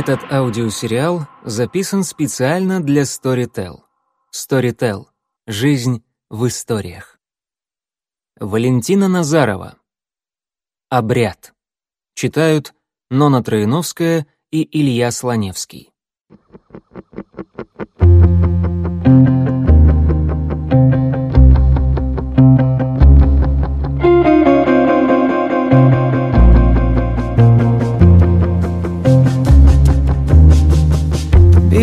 Этот аудиосериал записан специально для Storytel. Storytel. Жизнь в историях. Валентина Назарова. Обряд. Читают Нона Троиновская и Илья Слоневский.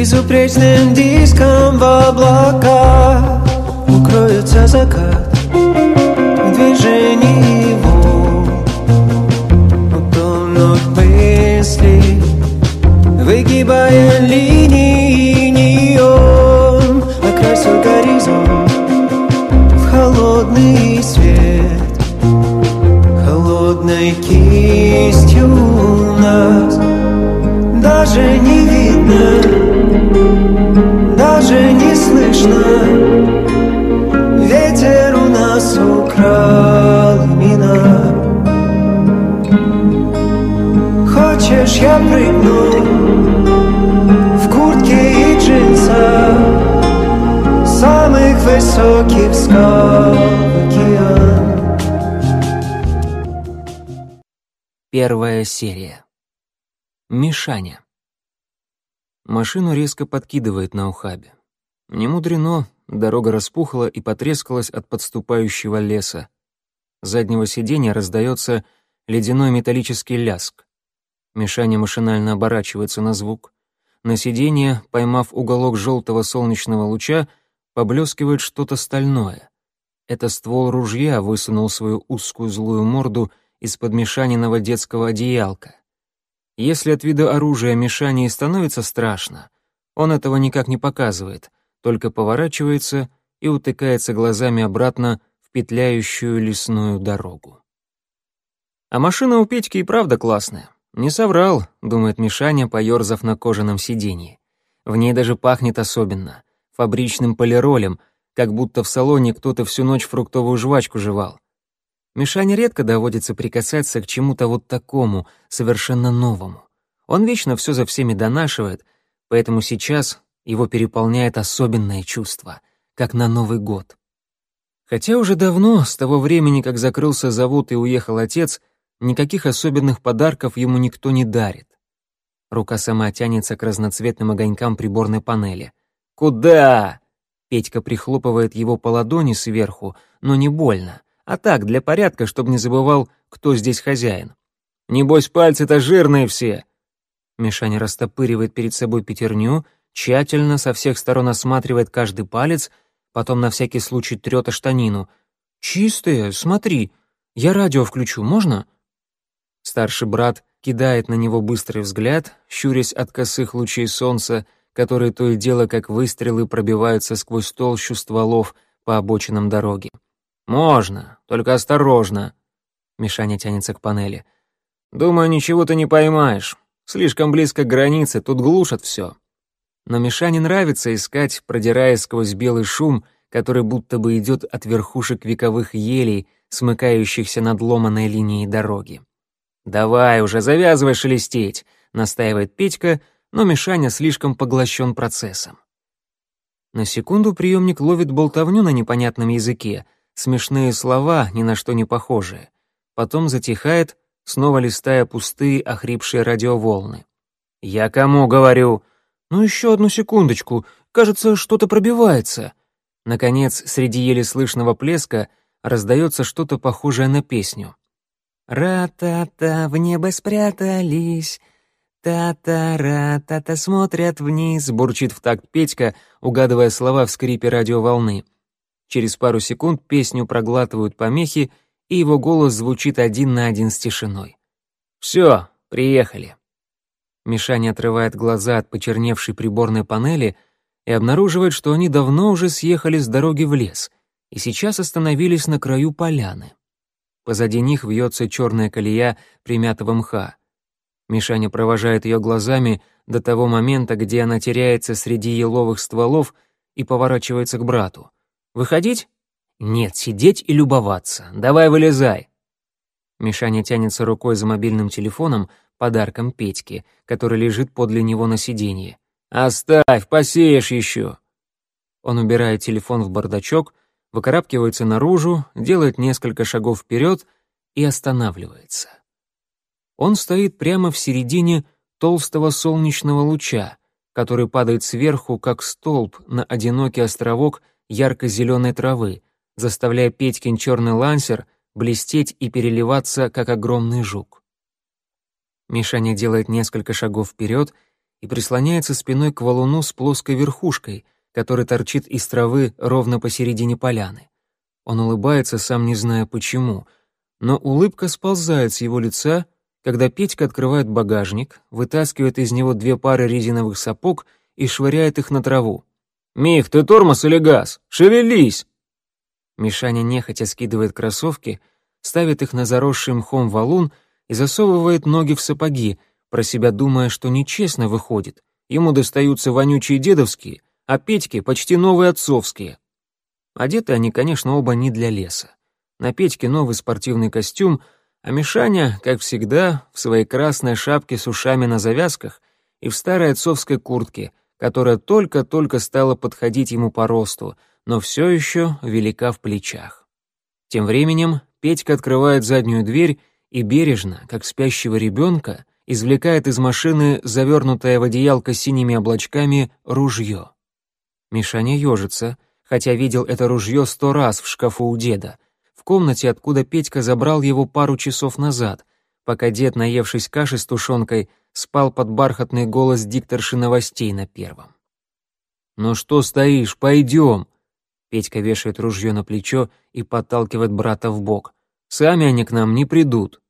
Безупречным диском в облаках Укроется закат В движении его Утонут мысли Выгибая линии неон Окрасил горизонт В холодный свет. Холодной кистью нас Даже не видно не слышно Ветер у нас украл имена Хочешь, я прыгну В куртке и джинсах Самых высоких скал океан Первая серия. Мишаня. Машину резко подкидывает на ухабе. Не мудрено, дорога распухла и потрескалась от подступающего леса. С заднего сиденья раздается ледяной металлический ляск. Мишаня машинально оборачивается на звук. На сиденье, поймав уголок желтого солнечного луча, поблескивает что-то стальное. Это ствол ружья высунул свою узкую злую морду из-под мешаниного детского одеялка. Если от вида оружия Мишане становится страшно, он этого никак не показывает, только поворачивается и утыкается глазами обратно в петляющую лесную дорогу. А машина у Петьки и правда классная. Не соврал, думает Мишаня, поерзав на кожаном сиденье. В ней даже пахнет особенно, фабричным полиролем, как будто в салоне кто-то всю ночь фруктовую жвачку жевал. Мишане редко доводится прикасаться к чему-то вот такому, совершенно новому. Он вечно все за всеми донашивает, поэтому сейчас его переполняет особенное чувство, как на Новый год. Хотя уже давно, с того времени, как закрылся завод и уехал отец, никаких особенных подарков ему никто не дарит. Рука сама тянется к разноцветным огонькам приборной панели. «Куда?» Петька прихлопывает его по ладони сверху, но не больно а так, для порядка, чтобы не забывал, кто здесь хозяин. «Небось, пальцы-то жирные все!» Мишаня растопыривает перед собой пятерню, тщательно со всех сторон осматривает каждый палец, потом на всякий случай трёт штанину. «Чистые, смотри, я радио включу, можно?» Старший брат кидает на него быстрый взгляд, щурясь от косых лучей солнца, которые то и дело как выстрелы пробиваются сквозь толщу стволов по обочинам дороги. «Можно, только осторожно». Мишаня тянется к панели. «Думаю, ничего ты не поймаешь. Слишком близко к границе, тут глушат все». Но Мишане нравится искать, продираясь сквозь белый шум, который будто бы идет от верхушек вековых елей, смыкающихся над ломаной линией дороги. «Давай уже, завязывай шелестеть», — настаивает Петька, но Мишаня слишком поглощен процессом. На секунду приемник ловит болтовню на непонятном языке — смешные слова, ни на что не похожие. Потом затихает, снова листая пустые, охрипшие радиоволны. «Я кому говорю?» «Ну еще одну секундочку, кажется, что-то пробивается». Наконец, среди еле слышного плеска раздается что-то похожее на песню. «Ра-та-та, в небо спрятались», «Та-та-ра-та-та смотрят вниз», — бурчит в такт Петька, угадывая слова в скрипе радиоволны. Через пару секунд песню проглатывают помехи, и его голос звучит один на один с тишиной. «Все, приехали». Мишаня отрывает глаза от почерневшей приборной панели и обнаруживает, что они давно уже съехали с дороги в лес и сейчас остановились на краю поляны. Позади них вьется черная колея примятого мха. Мишаня провожает ее глазами до того момента, где она теряется среди еловых стволов и поворачивается к брату. Выходить? Нет, сидеть и любоваться. Давай вылезай. Мишаня тянется рукой за мобильным телефоном, подарком Петьке, который лежит подле него на сиденье. «Оставь, посеешь еще!» Он убирает телефон в бардачок, выкарабкивается наружу, делает несколько шагов вперед и останавливается. Он стоит прямо в середине толстого солнечного луча, который падает сверху, как столб, на одинокий островок ярко-зеленой травы, заставляя Петькин черный лансер блестеть и переливаться, как огромный жук. Мишаня делает несколько шагов вперед и прислоняется спиной к валуну с плоской верхушкой, который торчит из травы ровно посередине поляны. Он улыбается, сам не зная почему, но улыбка сползает с его лица, когда Петька открывает багажник, вытаскивает из него две пары резиновых сапог и швыряет их на траву. «Мих, ты тормоз или газ? Шевелись!» Мишаня нехотя скидывает кроссовки, ставит их на заросший мхом валун и засовывает ноги в сапоги, про себя думая, что нечестно выходит. Ему достаются вонючие дедовские, а Петьке почти новые отцовские. Одеты они, конечно, оба не для леса. На Петьке новый спортивный костюм, а Мишаня, как всегда, в своей красной шапке с ушами на завязках и в старой отцовской куртке, которая только-только стала подходить ему по росту, но все еще велика в плечах. Тем временем Петька открывает заднюю дверь и бережно, как спящего ребенка, извлекает из машины завернутое в одеялко синими облачками ружье. Мишаня ежится, хотя видел это ружье сто раз в шкафу у деда, в комнате, откуда Петька забрал его пару часов назад, пока дед, наевшись каши с тушенкой, спал под бархатный голос дикторши новостей на первом. «Ну что стоишь, пойдем!» Петька вешает ружье на плечо и подталкивает брата в бок. «Сами они к нам не придут».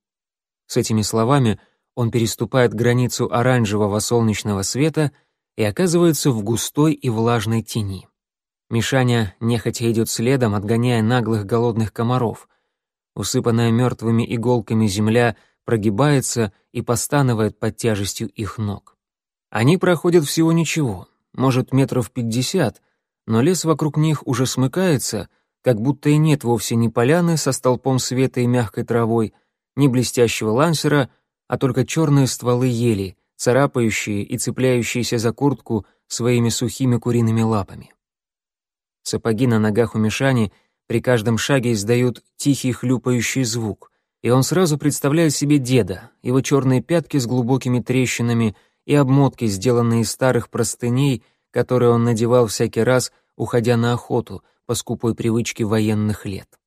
С этими словами он переступает границу оранжевого солнечного света и оказывается в густой и влажной тени. Мишаня нехотя идет следом, отгоняя наглых голодных комаров. Усыпанная мертвыми иголками земля прогибается и постанывает под тяжестью их ног. Они проходят всего ничего, может, метров пятьдесят, но лес вокруг них уже смыкается, как будто и нет вовсе ни поляны со столпом света и мягкой травой, ни блестящего лансера, а только черные стволы ели, царапающие и цепляющиеся за куртку своими сухими куриными лапами. Сапоги на ногах у Мишани при каждом шаге издают тихий хлюпающий звук, и он сразу представляет себе деда, его черные пятки с глубокими трещинами и обмотки, сделанные из старых простыней — которые он надевал всякий раз, уходя на охоту по скупой привычке военных лет.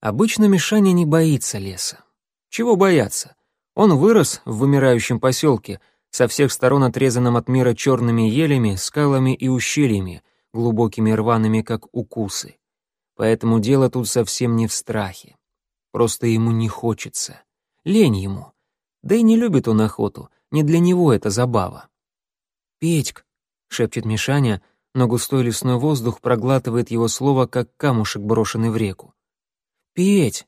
Обычно Мишаня не боится леса. Чего бояться? Он вырос в вымирающем поселке, со всех сторон отрезанном от мира черными елями, скалами и ущельями, глубокими рваными, как укусы. Поэтому дело тут совсем не в страхе. Просто ему не хочется. Лень ему. Да и не любит он охоту, не для него это забава. «Петьк, шепчет Мишаня, но густой лесной воздух проглатывает его слово, как камушек, брошенный в реку. «Петь!»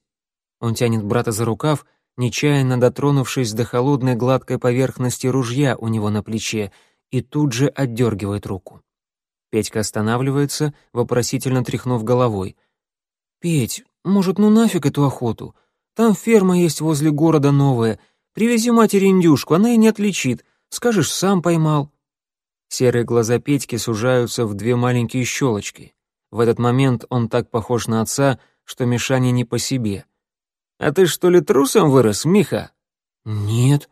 Он тянет брата за рукав, нечаянно дотронувшись до холодной гладкой поверхности ружья у него на плече, и тут же отдергивает руку. Петька останавливается, вопросительно тряхнув головой. «Петь, может, ну нафиг эту охоту? Там ферма есть возле города новая. Привези матери индюшку, она и не отличит. Скажешь, сам поймал». Серые глаза Петьки сужаются в две маленькие щелочки. В этот момент он так похож на отца, что Мишаня не по себе. «А ты что ли трусом вырос, Миха?» «Нет».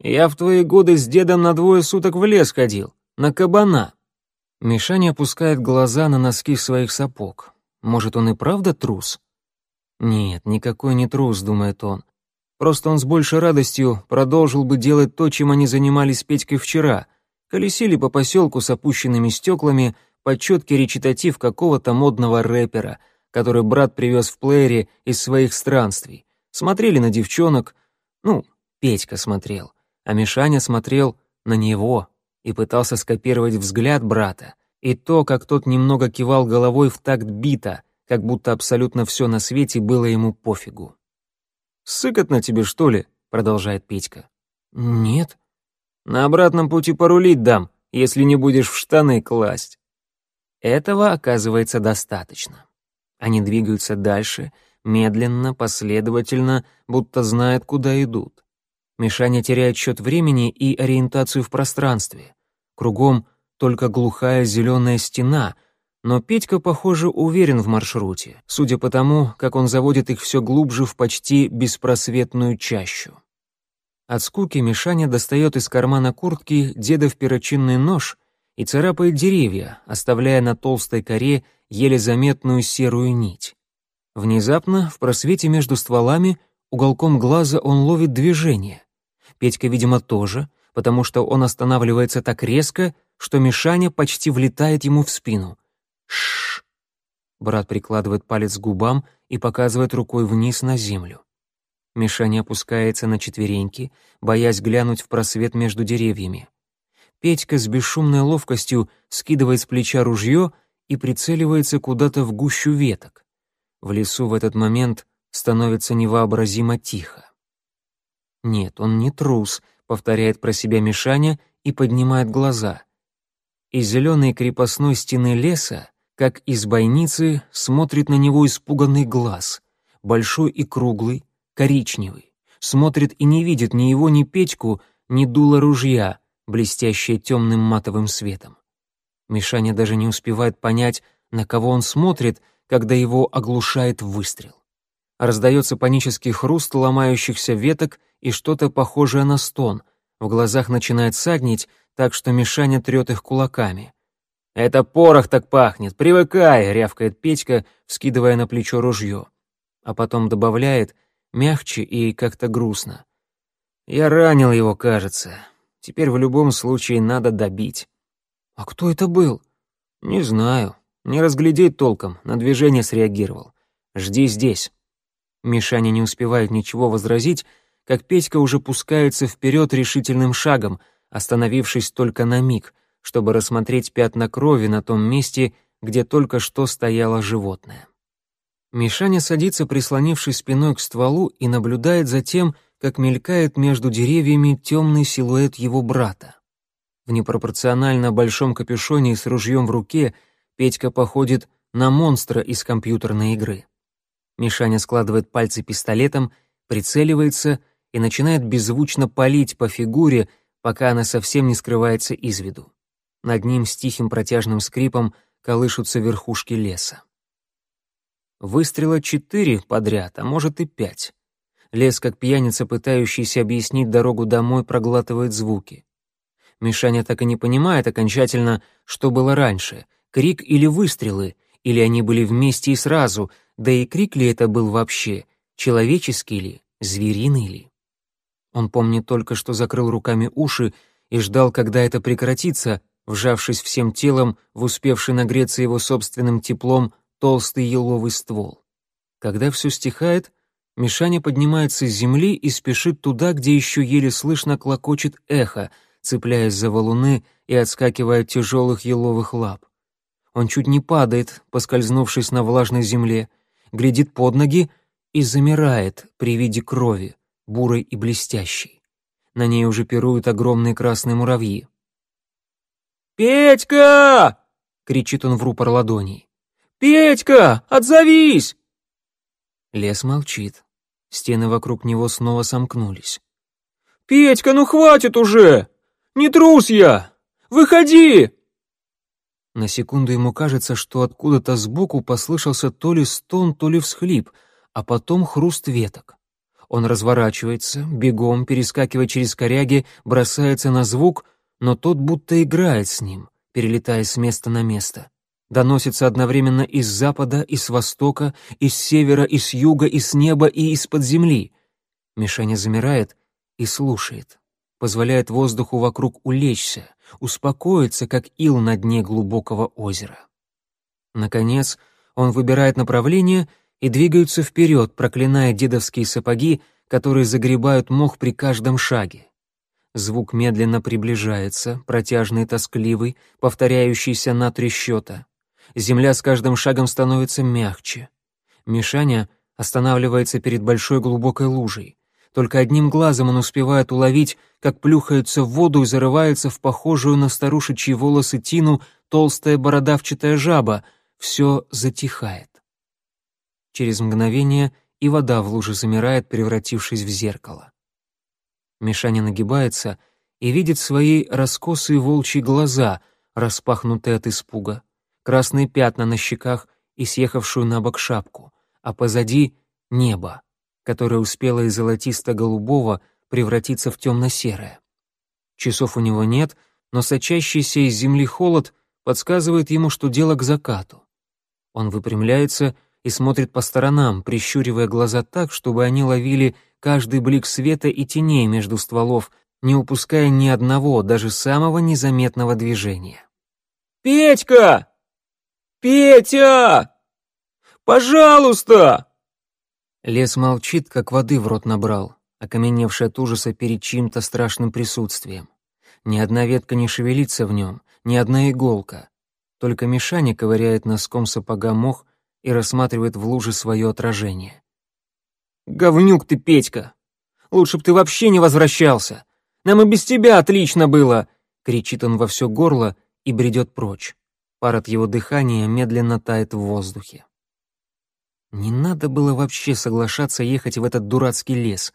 «Я в твои годы с дедом на двое суток в лес ходил, на кабана». Мишаня опускает глаза на носки своих сапог. Может, он и правда трус? Нет, никакой не трус, думает он. Просто он с большей радостью продолжил бы делать то, чем они занимались с Петькой вчера, колесили по поселку с опущенными стеклами под четкий речитатив какого-то модного рэпера, который брат привез в плеере из своих странствий. Смотрели на девчонок, ну, Петька смотрел, а Мишаня смотрел на него и пытался скопировать взгляд брата и то, как тот немного кивал головой в такт бита, как будто абсолютно все на свете было ему пофигу. «Сыкотно тебе, что ли?» — продолжает Петька. «Нет», на обратном пути порулить дам, если не будешь в штаны класть». Этого оказывается достаточно. Они двигаются дальше, медленно, последовательно, будто знает, куда идут. Мишаня теряет счет времени и ориентацию в пространстве. Кругом только глухая зеленая стена, но Петька, похоже, уверен в маршруте, судя по тому, как он заводит их все глубже в почти беспросветную чащу. От скуки Мишаня достает из кармана куртки дедов перочинный нож и царапает деревья, оставляя на толстой коре еле заметную серую нить. Внезапно, в просвете между стволами, уголком глаза он ловит движение. Петька, видимо, тоже, потому что он останавливается так резко, что Мишаня почти влетает ему в спину. Шш. Брат прикладывает палец к губам и показывает рукой вниз на землю. Мишаня опускается на четвереньки, боясь глянуть в просвет между деревьями. Петька с бесшумной ловкостью скидывает с плеча ружье и прицеливается куда-то в гущу веток. В лесу в этот момент становится невообразимо тихо. Нет, он не трус, повторяет про себя Мишаня и поднимает глаза. Из зеленой крепостной стены леса, как из бойницы, смотрит на него испуганный глаз, большой и круглый, коричневый, смотрит и не видит ни его, ни Петьку, ни дуло ружья, блестящее темным матовым светом. Мишаня даже не успевает понять, на кого он смотрит, когда его оглушает выстрел. Раздается панический хруст ломающихся веток и что-то похожее на стон. В глазах начинает саднить, так что Мишаня трет их кулаками. «Это порох так пахнет, привыкай!» — рявкает Петька, вскидывая на плечо ружье. А потом добавляет, мягче и как-то грустно. «Я ранил его, кажется. Теперь в любом случае надо добить». «А кто это был?» «Не знаю. Не разглядеть толком, на движение среагировал. Жди здесь». Мишаня не успевает ничего возразить, как Петька уже пускается вперед решительным шагом, остановившись только на миг, чтобы рассмотреть пятна крови на том месте, где только что стояло животное. Мишаня садится, прислонившись спиной к стволу, и наблюдает за тем, как мелькает между деревьями темный силуэт его брата. В непропорционально большом капюшоне и с ружьем в руке Петька походит на монстра из компьютерной игры. Мишаня складывает пальцы пистолетом, прицеливается и начинает беззвучно палить по фигуре, пока она совсем не скрывается из виду. Над ним с тихим протяжным скрипом колышутся верхушки леса. Выстрела четыре подряд, а может и пять. Лес, как пьяница, пытающийся объяснить дорогу домой, проглатывает звуки. Мишаня так и не понимает окончательно, что было раньше — крик или выстрелы, или они были вместе и сразу, да и крик ли это был вообще, человеческий ли, звериный ли. Он помнит только, что закрыл руками уши и ждал, когда это прекратится, вжавшись всем телом в успевший нагреться его собственным теплом толстый еловый ствол. Когда все стихает, Мишаня поднимается с земли и спешит туда, где еще еле слышно клокочет эхо, цепляясь за валуны и отскакивая от тяжелых еловых лап. Он чуть не падает, поскользнувшись на влажной земле, глядит под ноги и замирает при виде крови, бурой и блестящей. На ней уже пируют огромные красные муравьи. «Петька!» — кричит он в рупор ладоней. «Петька, отзовись!» Лес молчит. Стены вокруг него снова сомкнулись. «Петька, ну хватит уже! Не трус я! Выходи!» На секунду ему кажется, что откуда-то сбоку послышался то ли стон, то ли всхлип, а потом хруст веток. Он разворачивается, бегом, перескакивая через коряги, бросается на звук, но тот будто играет с ним, перелетая с места на место доносится одновременно из запада, и с востока, из севера, и с юга, и с неба, и из-под земли. Мишаня замирает и слушает, позволяет воздуху вокруг улечься, успокоиться, как ил на дне глубокого озера. Наконец, он выбирает направление и двигается вперед, проклиная дедовские сапоги, которые загребают мох при каждом шаге. Звук медленно приближается, протяжный тоскливый, повторяющийся на три счета. Земля с каждым шагом становится мягче. Мишаня останавливается перед большой глубокой лужей. Только одним глазом он успевает уловить, как плюхается в воду и зарывается в похожую на старушечьи волосы тину толстая бородавчатая жаба. Все затихает. Через мгновение и вода в луже замирает, превратившись в зеркало. Мишаня нагибается и видит свои раскосые волчьи глаза, распахнутые от испуга, красные пятна на щеках и съехавшую на бок шапку, а позади — небо, которое успело из золотисто-голубого превратиться в темно-серое. Часов у него нет, но сочащийся из земли холод подсказывает ему, что дело к закату. Он выпрямляется и смотрит по сторонам, прищуривая глаза так, чтобы они ловили каждый блик света и теней между стволов, не упуская ни одного, даже самого незаметного движения. «Петька! Петя! Пожалуйста!» Лес молчит, как воды в рот набрал, окаменевший от ужаса перед чьим-то страшным присутствием. Ни одна ветка не шевелится в нем, ни одна иголка. Только Мишаня ковыряет носком сапога мох и рассматривает в луже свое отражение. «Говнюк ты, Петька! Лучше б ты вообще не возвращался! Нам и без тебя отлично было!» Кричит он во все горло и бредет прочь. Пар от его дыхания медленно тает в воздухе. Не надо было вообще соглашаться ехать в этот дурацкий лес.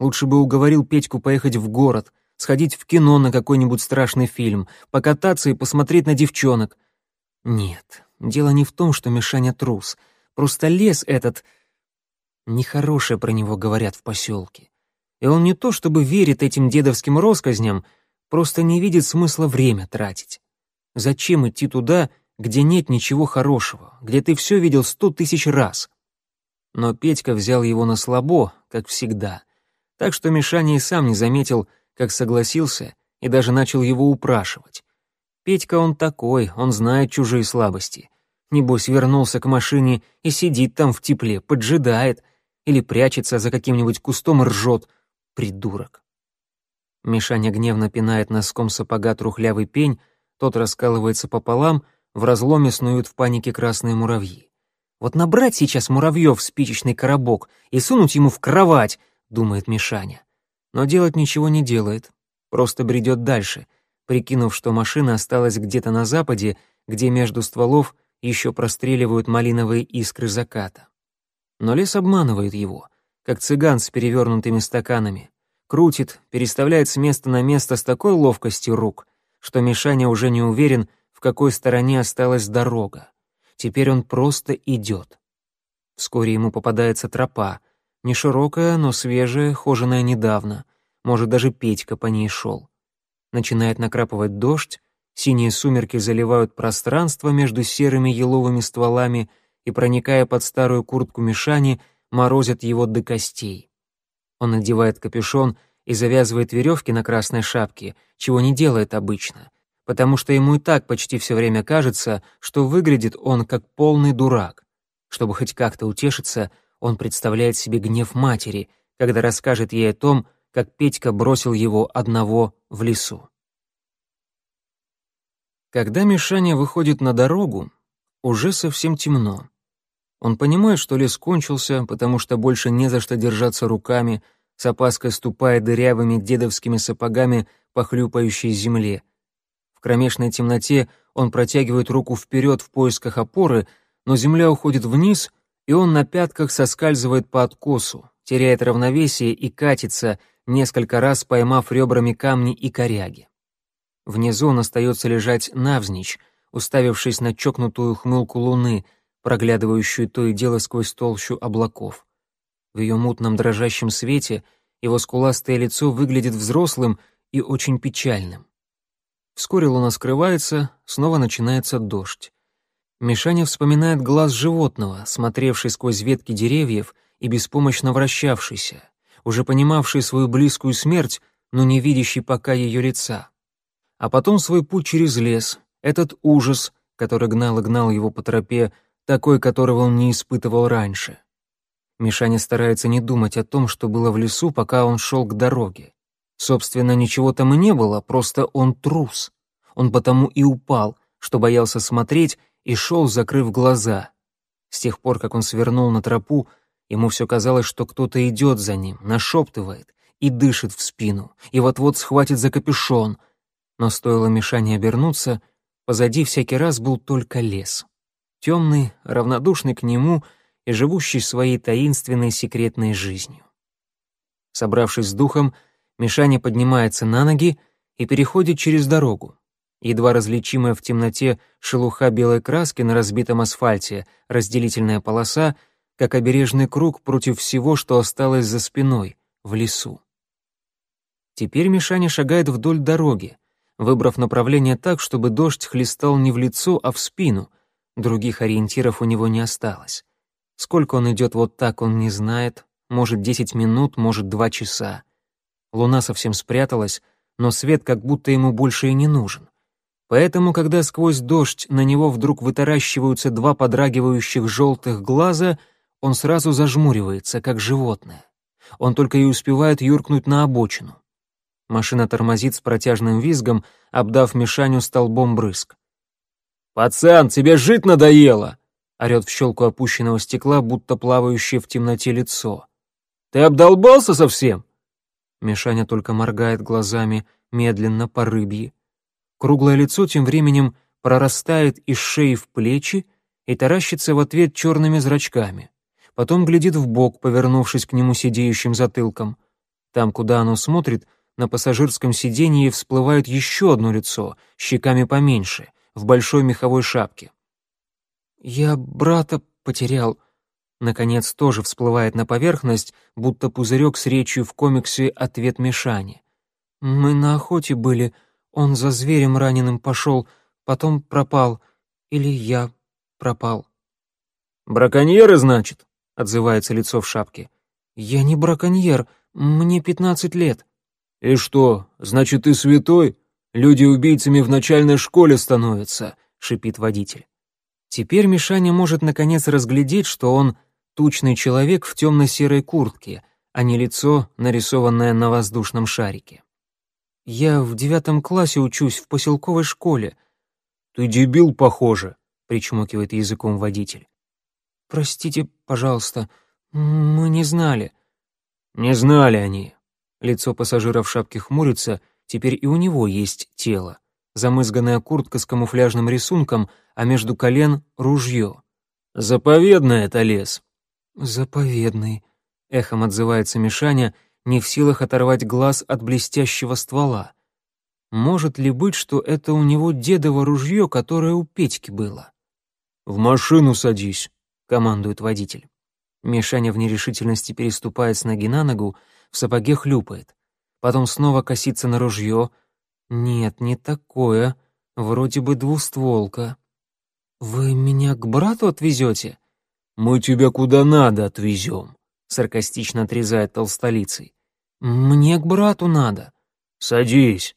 Лучше бы уговорил Петьку поехать в город, сходить в кино на какой-нибудь страшный фильм, покататься и посмотреть на девчонок. Нет, дело не в том, что Мишаня трус. Просто лес этот... Нехорошее про него говорят в поселке. И он не то чтобы верит этим дедовским россказням, просто не видит смысла время тратить. Зачем идти туда, где нет ничего хорошего, где ты все видел сто тысяч раз? Но Петька взял его на слабо, как всегда. Так что Мишаня и сам не заметил, как согласился и даже начал его упрашивать. Петька он такой, он знает чужие слабости. Небось, вернулся к машине и сидит там в тепле, поджидает, или прячется за каким-нибудь кустом и ржет. Придурок. Мишаня гневно пинает носком сапога трухлявый пень, тот раскалывается пополам, в разломе снуют в панике красные муравьи. «Вот набрать сейчас муравьев в спичечный коробок и сунуть ему в кровать», — думает Мишаня. Но делать ничего не делает, просто бредет дальше, прикинув, что машина осталась где-то на западе, где между стволов еще простреливают малиновые искры заката. Но лес обманывает его, как цыган с перевернутыми стаканами. Крутит, переставляет с места на место с такой ловкостью рук, что Мишаня уже не уверен, в какой стороне осталась дорога. Теперь он просто идет. Вскоре ему попадается тропа, не широкая, но свежая, хоженая недавно. Может, даже Петька по ней шел. Начинает накрапывать дождь, синие сумерки заливают пространство между серыми еловыми стволами и, проникая под старую куртку Мишани, морозят его до костей. Он надевает капюшон и завязывает веревки на красной шапке, чего не делает обычно, потому что ему и так почти все время кажется, что выглядит он как полный дурак. Чтобы хоть как-то утешиться, он представляет себе гнев матери, когда расскажет ей о том, как Петька бросил его одного в лесу. Когда Мишаня выходит на дорогу, уже совсем темно. Он понимает, что лес кончился, потому что больше не за что держаться руками, с опаской ступая дырявыми дедовскими сапогами по хлюпающей земле. В кромешной темноте он протягивает руку вперед в поисках опоры, но земля уходит вниз, и он на пятках соскальзывает по откосу, теряет равновесие и катится, несколько раз поймав ребрами камни и коряги. Внизу он остается лежать навзничь, уставившись на чокнутую хмылку луны, проглядывающую то и дело сквозь толщу облаков. В ее мутном дрожащем свете его скуластое лицо выглядит взрослым и очень печальным. Вскоре луна скрывается, снова начинается дождь. Мишаня вспоминает глаз животного, смотревший сквозь ветки деревьев и беспомощно вращавшийся уже понимавший свою близкую смерть, но не видящий пока ее лица. А потом свой путь через лес, этот ужас, который гнал и гнал его по тропе, такой, которого он не испытывал раньше. Мишаня старается не думать о том, что было в лесу, пока он шел к дороге. Собственно, ничего там и не было, просто он трус. Он потому и упал, что боялся смотреть и шел, закрыв глаза. С тех пор, как он свернул на тропу, Ему все казалось, что кто-то идет за ним, нашептывает и дышит в спину, и вот-вот схватит за капюшон. Но стоило Мишане обернуться, позади всякий раз был только лес. Темный, равнодушный к нему и живущий своей таинственной секретной жизнью. Собравшись с духом, Мишаня поднимается на ноги и переходит через дорогу. Едва различимая в темноте шелуха белой краски на разбитом асфальте, разделительная полоса, как обережный круг против всего, что осталось за спиной, в лесу. Теперь Мишаня шагает вдоль дороги, выбрав направление так, чтобы дождь хлестал не в лицо, а в спину. Других ориентиров у него не осталось. Сколько он идет вот так, он не знает. Может, десять минут, может, два часа. Луна совсем спряталась, но свет как будто ему больше и не нужен. Поэтому, когда сквозь дождь на него вдруг вытаращиваются два подрагивающих желтых глаза, он сразу зажмуривается, как животное. Он только и успевает юркнуть на обочину. Машина тормозит с протяжным визгом, обдав Мишаню столбом брызг. «Пацан, тебе жить надоело!» — орёт в щелку опущенного стекла, будто плавающее в темноте лицо. «Ты обдолбался совсем?» Мишаня только моргает глазами, медленно, по рыбье. Круглое лицо тем временем прорастает из шеи в плечи и таращится в ответ черными зрачками. Потом глядит в бок, повернувшись к нему сидеющим затылком. Там, куда оно смотрит, на пассажирском сиденье всплывает еще одно лицо, щеками поменьше, в большой меховой шапке. «Я брата потерял», наконец тоже всплывает на поверхность, будто пузырек с речью в комиксе «Ответ Мишани». «Мы на охоте были, он за зверем раненым пошел, потом пропал, или я пропал». «Браконьеры, значит?» — отзывается лицо в шапке. «Я не браконьер, мне пятнадцать лет». «И что, значит, ты святой? Люди убийцами в начальной школе становятся», — шипит водитель. Теперь Мишаня может наконец разглядеть, что он тучный человек в темно-серой куртке, а не лицо, нарисованное на воздушном шарике. «Я в девятом классе учусь в поселковой школе». «Ты дебил, похоже», — причмокивает языком водитель. «Простите, пожалуйста, мы не знали». «Не знали они. Лицо пассажира в шапке хмурится, теперь и у него есть тело. Замызганная куртка с камуфляжным рисунком, а между колен — ружье. «Заповедный это лес». «Заповедный», — эхом отзывается Мишаня, не в силах оторвать глаз от блестящего ствола. Может ли быть, что это у него дедово ружье, которое у Петьки было? «В машину садись», — командует водитель. Мишаня в нерешительности переступает с ноги на ногу, в сапоге хлюпает. Потом снова косится на ружье. Нет, не такое. Вроде бы двустволка. «Вы меня к брату отвезете?» «Мы тебя куда надо отвезем», — саркастично отрезает толстолицей. «Мне к брату надо». «Садись».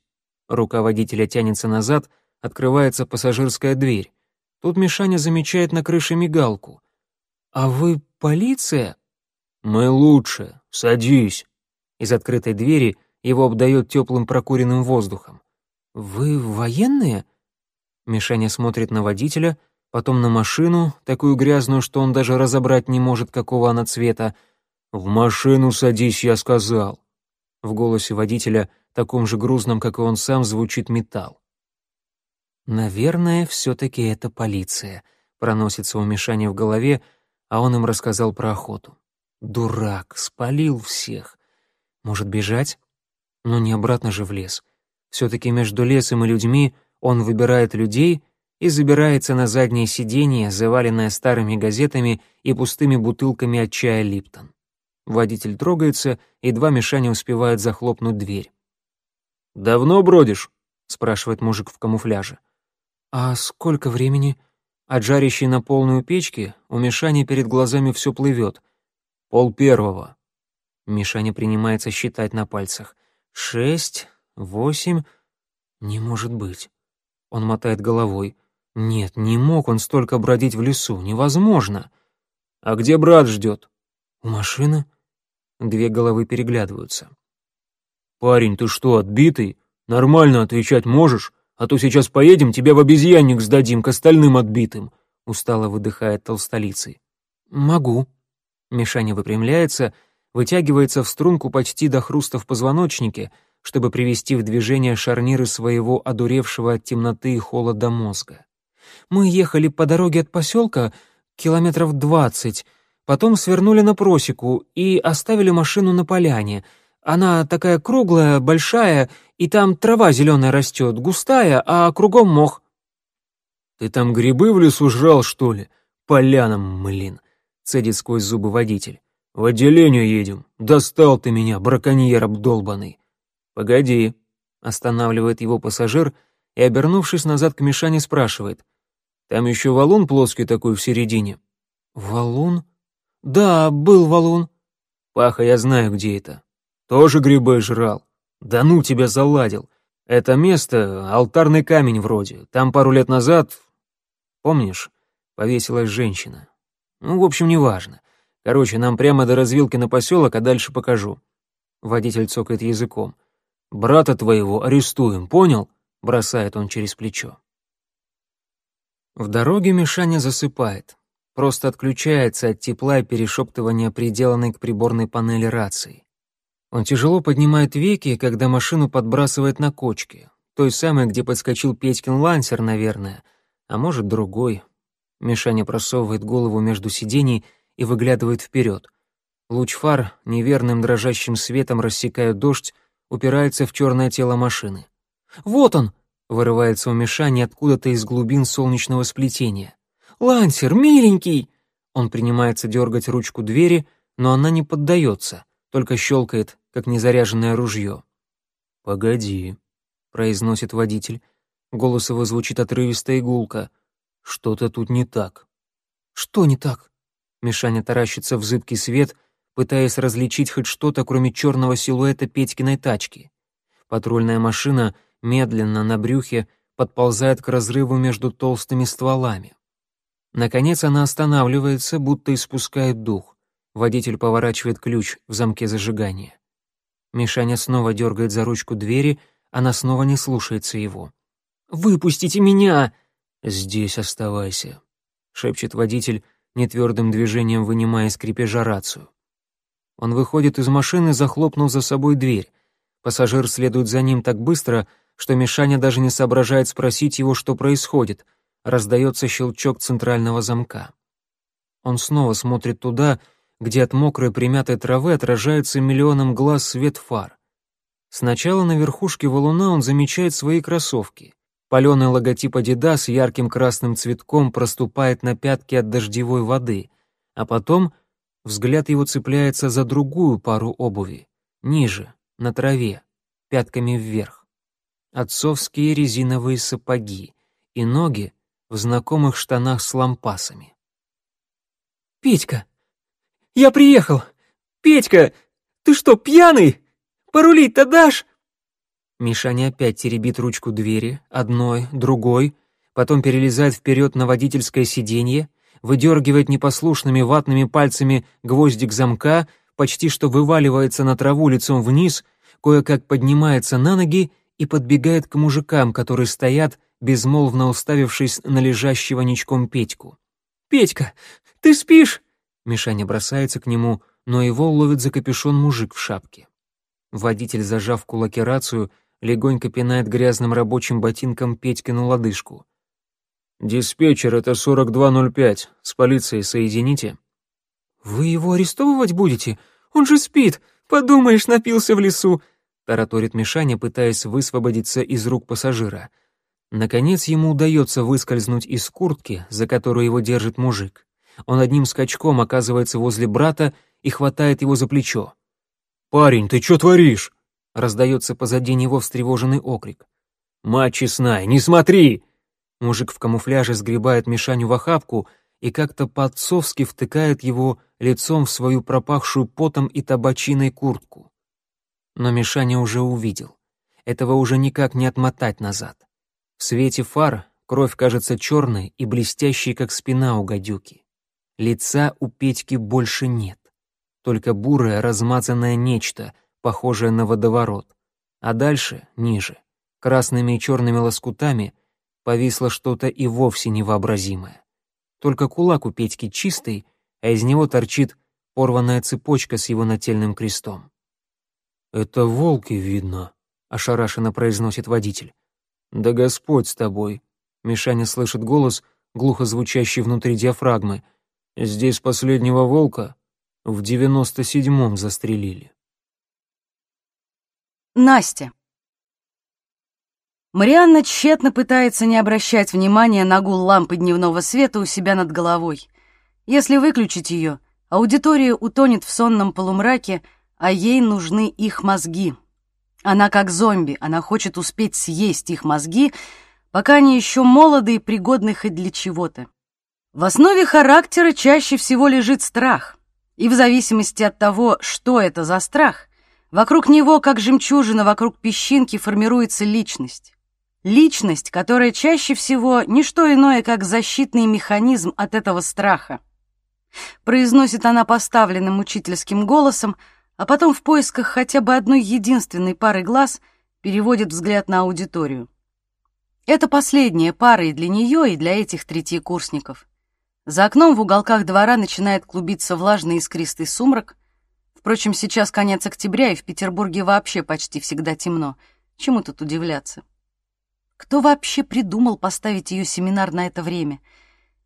Рука водителя тянется назад, открывается пассажирская дверь. Тут Мишаня замечает на крыше мигалку. «А вы полиция?» «Мы лучше. Садись». Из открытой двери его обдает теплым прокуренным воздухом. «Вы военные?» Мишаня смотрит на водителя, потом на машину, такую грязную, что он даже разобрать не может, какого она цвета. «В машину садись, я сказал». В голосе водителя, таком же грузном, как и он сам, звучит металл. «Наверное, все-таки это полиция», — проносится у Мишани в голове, а он им рассказал про охоту. «Дурак, спалил всех. Может, бежать? Но не обратно же в лес. Все-таки между лесом и людьми он выбирает людей и забирается на заднее сиденье, заваленное старыми газетами и пустыми бутылками от чая «Липтон». Водитель трогается, и два Мишаня успевают захлопнуть дверь. «Давно бродишь?» — спрашивает мужик в камуфляже. «А сколько времени?» От жарящей на полную печки у Мишани перед глазами все плывет. «Пол первого», Мишаня принимается считать на пальцах. Шесть, восемь... Не может быть. Он мотает головой. Нет, не мог он столько бродить в лесу, невозможно. А где брат ждет? У машины. Две головы переглядываются. Парень, ты что, отбитый? Нормально отвечать можешь? А то сейчас поедем, тебя в обезьянник сдадим к остальным отбитым. Устало выдыхает толстолицей. Могу. Мишаня выпрямляется вытягивается в струнку почти до хруста в позвоночнике, чтобы привести в движение шарниры своего одуревшего от темноты и холода мозга. Мы ехали по дороге от поселка километров двадцать, Потом свернули на просеку и оставили машину на поляне. Она такая круглая, большая, и там трава зеленая растет, густая, а кругом мох. «Ты там грибы в лесу жрал, что ли? Полянам, млин!» — цедит сквозь зубы водитель. «В отделение едем. Достал ты меня, браконьер обдолбанный!» «Погоди!» — останавливает его пассажир и, обернувшись назад к Мишане, спрашивает. «Там еще валун плоский такой в середине?» «Валун?» «Да, был валун». «Паха, я знаю, где это. Тоже грибы жрал. Да ну тебя заладил. Это место — алтарный камень вроде. Там пару лет назад... Помнишь, повесилась женщина? Ну, в общем, неважно. Короче, нам прямо до развилки на поселок, а дальше покажу». Водитель цокает языком. «Брата твоего арестуем, понял?» — бросает он через плечо. В дороге Мишаня засыпает. Просто отключается от тепла и перешептывания приделанной к приборной панели рации. Он тяжело поднимает веки, когда машину подбрасывает на кочке. Той самой, где подскочил Петькин лансер, наверное. А может, другой. Мишаня просовывает голову между сидений и выглядывает вперед. Луч фар неверным дрожащим светом рассекая дождь, упирается в черное тело машины. «Вот он!» — вырывается у Мишани откуда-то из глубин солнечного сплетения. «Лансер, миленький!» Он принимается дергать ручку двери, но она не поддается, только щелкает, как незаряженное ружье. «Погоди», — произносит водитель. Голос его звучит отрывисто и гулко. «Что-то тут не так». «Что не так?» Мишаня таращится в зыбкий свет, пытаясь различить хоть что-то, кроме черного силуэта Петькиной тачки. Патрульная машина медленно на брюхе подползает к разрыву между толстыми стволами. Наконец она останавливается, будто испускает дух. Водитель поворачивает ключ в замке зажигания. Мишаня снова дергает за ручку двери, она снова не слушается его. «Выпустите меня!» «Здесь оставайся», — шепчет водитель, нетвердым движением вынимая из крепежа рацию. Он выходит из машины, захлопнув за собой дверь. Пассажир следует за ним так быстро, что Мишаня даже не соображает спросить его, что происходит. Раздается щелчок центрального замка. Он снова смотрит туда, где от мокрой примятой травы отражается миллионом глаз свет фар. Сначала на верхушке валуна он замечает свои кроссовки. Паленый логотип Adidas ярким красным цветком проступает на пятке от дождевой воды, а потом взгляд его цепляется за другую пару обуви, ниже, на траве, пятками вверх. Отцовские резиновые сапоги и ноги в знакомых штанах с лампасами. «Петька!» Я приехал! Петька, ты что, пьяный? Порулить-то дашь?» Мишаня опять теребит ручку двери, одной, другой, потом перелезает вперед на водительское сиденье, выдергивает непослушными ватными пальцами гвоздик замка, почти что вываливается на траву лицом вниз, кое-как поднимается на ноги и подбегает к мужикам, которые стоят, безмолвно уставившись на лежащего ничком Петьку. «Петька, ты спишь?» Мишаня бросается к нему, но его ловит за капюшон мужик в шапке. Водитель, зажав кулаки рацию, легонько пинает грязным рабочим ботинком Петькину лодыжку. «Диспетчер, это 4205. С полицией соедините». «Вы его арестовывать будете? Он же спит. Подумаешь, напился в лесу», — тараторит Мишаня, пытаясь высвободиться из рук пассажира. Наконец ему удается выскользнуть из куртки, за которую его держит мужик. Он одним скачком оказывается возле брата и хватает его за плечо. «Парень, ты что творишь?» — раздается позади него встревоженный окрик. «Мать честная, не смотри!» Мужик в камуфляже сгребает Мишаню в охапку и как-то по-отцовски втыкает его лицом в свою пропахшую потом и табачиной куртку. Но Мишаня уже увидел. Этого уже никак не отмотать назад. В свете фар кровь кажется черной и блестящей, как спина у гадюки. Лица у Петьки больше нет. Только бурое размазанное нечто, похожее на водоворот. А дальше, ниже, красными и черными лоскутами, повисло что-то и вовсе невообразимое. Только кулак у Петьки чистый, а из него торчит порванная цепочка с его нательным крестом. «Это волки, видно», — ошарашенно произносит водитель. «Да Господь с тобой», — Мишаня слышит голос, глухо звучащий внутри диафрагмы — Здесь последнего волка в девяносто седьмом застрелили. Настя. Марианна тщетно пытается не обращать внимания на гул лампы дневного света у себя над головой. Если выключить ее, аудитория утонет в сонном полумраке, а ей нужны их мозги. Она как зомби, она хочет успеть съесть их мозги, пока они еще молоды и пригодны хоть для чего-то. В основе характера чаще всего лежит страх, и в зависимости от того, что это за страх, вокруг него, как жемчужина вокруг песчинки, формируется личность. Личность, которая чаще всего не что иное, как защитный механизм от этого страха. Произносит она поставленным учительским голосом, а потом в поисках хотя бы одной единственной пары глаз переводит взгляд на аудиторию. Это последняя пара и для нее, и для этих третьекурсников. За окном в уголках двора начинает клубиться влажный искристый сумрак. Впрочем, сейчас конец октября, и в Петербурге вообще почти всегда темно. Чему тут удивляться? Кто вообще придумал поставить ее семинар на это время?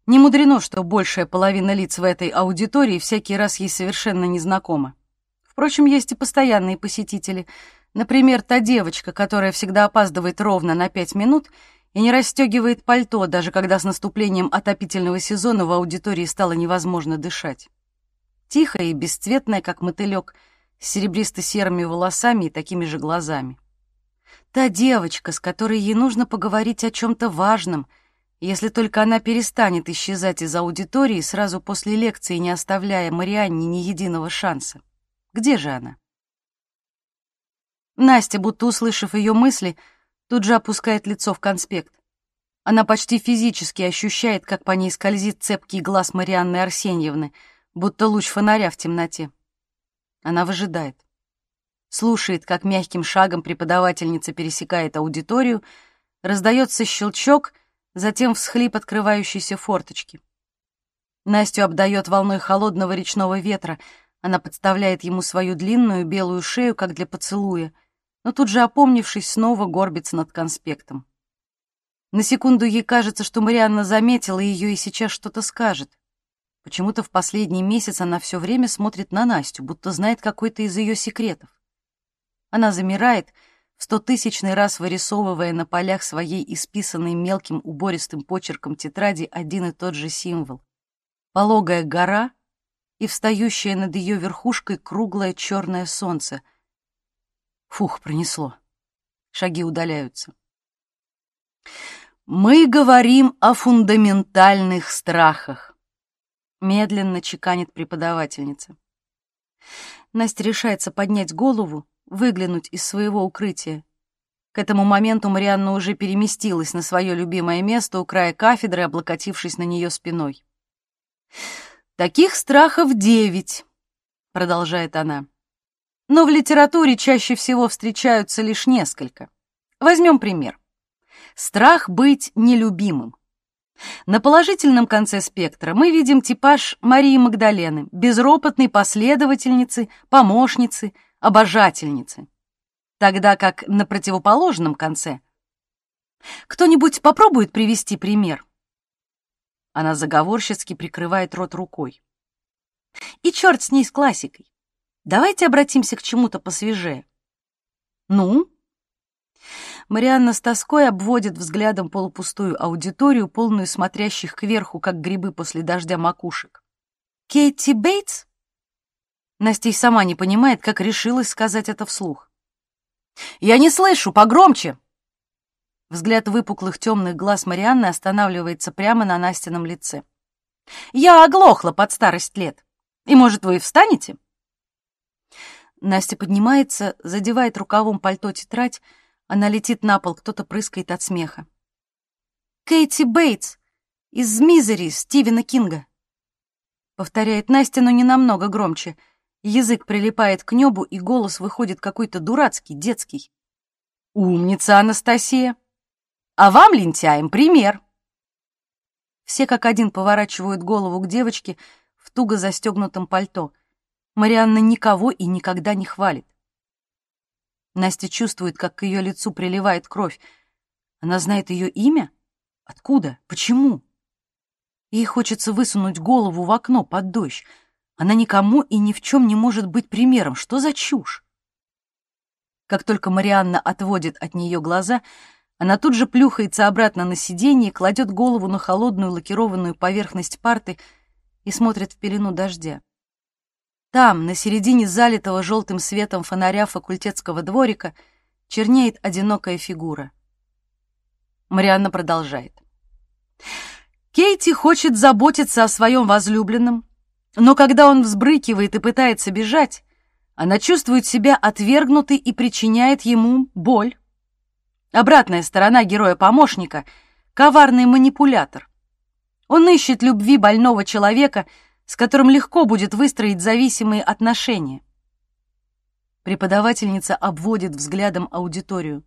Не мудрено, что большая половина лиц в этой аудитории всякий раз ей совершенно незнакома. Впрочем, есть и постоянные посетители. Например, та девочка, которая всегда опаздывает ровно на пять минут и не расстегивает пальто, даже когда с наступлением отопительного сезона в аудитории стало невозможно дышать. Тихая и бесцветная, как мотылек, с серебристо-серыми волосами и такими же глазами. Та девочка, с которой ей нужно поговорить о чем-то важном, если только она перестанет исчезать из аудитории сразу после лекции, не оставляя Марианне ни единого шанса. Где же она? Настя, будто услышав ее мысли, тут же опускает лицо в конспект. Она почти физически ощущает, как по ней скользит цепкий глаз Марианны Арсеньевны, будто луч фонаря в темноте. Она выжидает слушает, как мягким шагом преподавательница пересекает аудиторию, раздается щелчок, затем всхлип открывающейся форточки. Настю обдает волной холодного речного ветра, она подставляет ему свою длинную белую шею, как для поцелуя, но тут же, опомнившись, снова горбится над конспектом. На секунду ей кажется, что Марианна заметила ее и сейчас что-то скажет. Почему-то в последний месяц она все время смотрит на Настю, будто знает какой-то из ее секретов. Она замирает, в стотысячный раз вырисовывая на полях своей исписанной мелким убористым почерком тетради один и тот же символ. Пологая гора и встающее над ее верхушкой круглое черное солнце. Фух, пронесло. Шаги удаляются. «Мы говорим о фундаментальных страхах», — медленно чеканит преподавательница. Настя решается поднять голову выглянуть из своего укрытия. К этому моменту Марианна уже переместилась на свое любимое место у края кафедры, облокотившись на нее спиной. «Таких страхов девять», — продолжает она. «Но в литературе чаще всего встречаются лишь несколько. Возьмем пример. Страх быть нелюбимым. На положительном конце спектра мы видим типаж Марии Магдалены, безропотной последовательницы, помощницы, обожательницы, тогда как на противоположном конце кто-нибудь попробует привести пример? Она заговорщицки прикрывает рот рукой. И черт с ней с классикой. Давайте обратимся к чему-то посвежее. Ну? Марианна с тоской обводит взглядом полупустую аудиторию, полную смотрящих кверху, как грибы после дождя макушек. Кейти Бейтс? Настя и сама не понимает, как решилась сказать это вслух. «Я не слышу! Погромче!» Взгляд выпуклых темных глаз Марианны останавливается прямо на Настином лице. «Я оглохла под старость лет. И, может, вы и встанете?» Настя поднимается, задевает рукавом пальто тетрадь, она летит на пол, кто-то прыскает от смеха. «Кейти Бейтс из «Мизери» Стивена Кинга», — повторяет Настя, но не намного громче — Язык прилипает к небу, и голос выходит какой-то дурацкий, детский. «Умница, Анастасия! А вам, лентяям, пример!» Все как один поворачивают голову к девочке в туго застегнутом пальто. Марианна никого и никогда не хвалит. Настя чувствует, как к ее лицу приливает кровь. Она знает ее имя? Откуда? Почему? Ей хочется высунуть голову в окно под дождь. Она никому и ни в чем не может быть примером. Что за чушь? Как только Марианна отводит от нее глаза, она тут же плюхается обратно на сиденье, кладет голову на холодную лакированную поверхность парты и смотрит в пелену дождя. Там, на середине залитого желтым светом фонаря факультетского дворика, чернеет одинокая фигура. Марианна продолжает. Кейти хочет заботиться о своем возлюбленном, но когда он взбрыкивает и пытается бежать, она чувствует себя отвергнутой и причиняет ему боль. Обратная сторона героя-помощника — коварный манипулятор. Он ищет любви больного человека — с которым легко будет выстроить зависимые отношения. Преподавательница обводит взглядом аудиторию.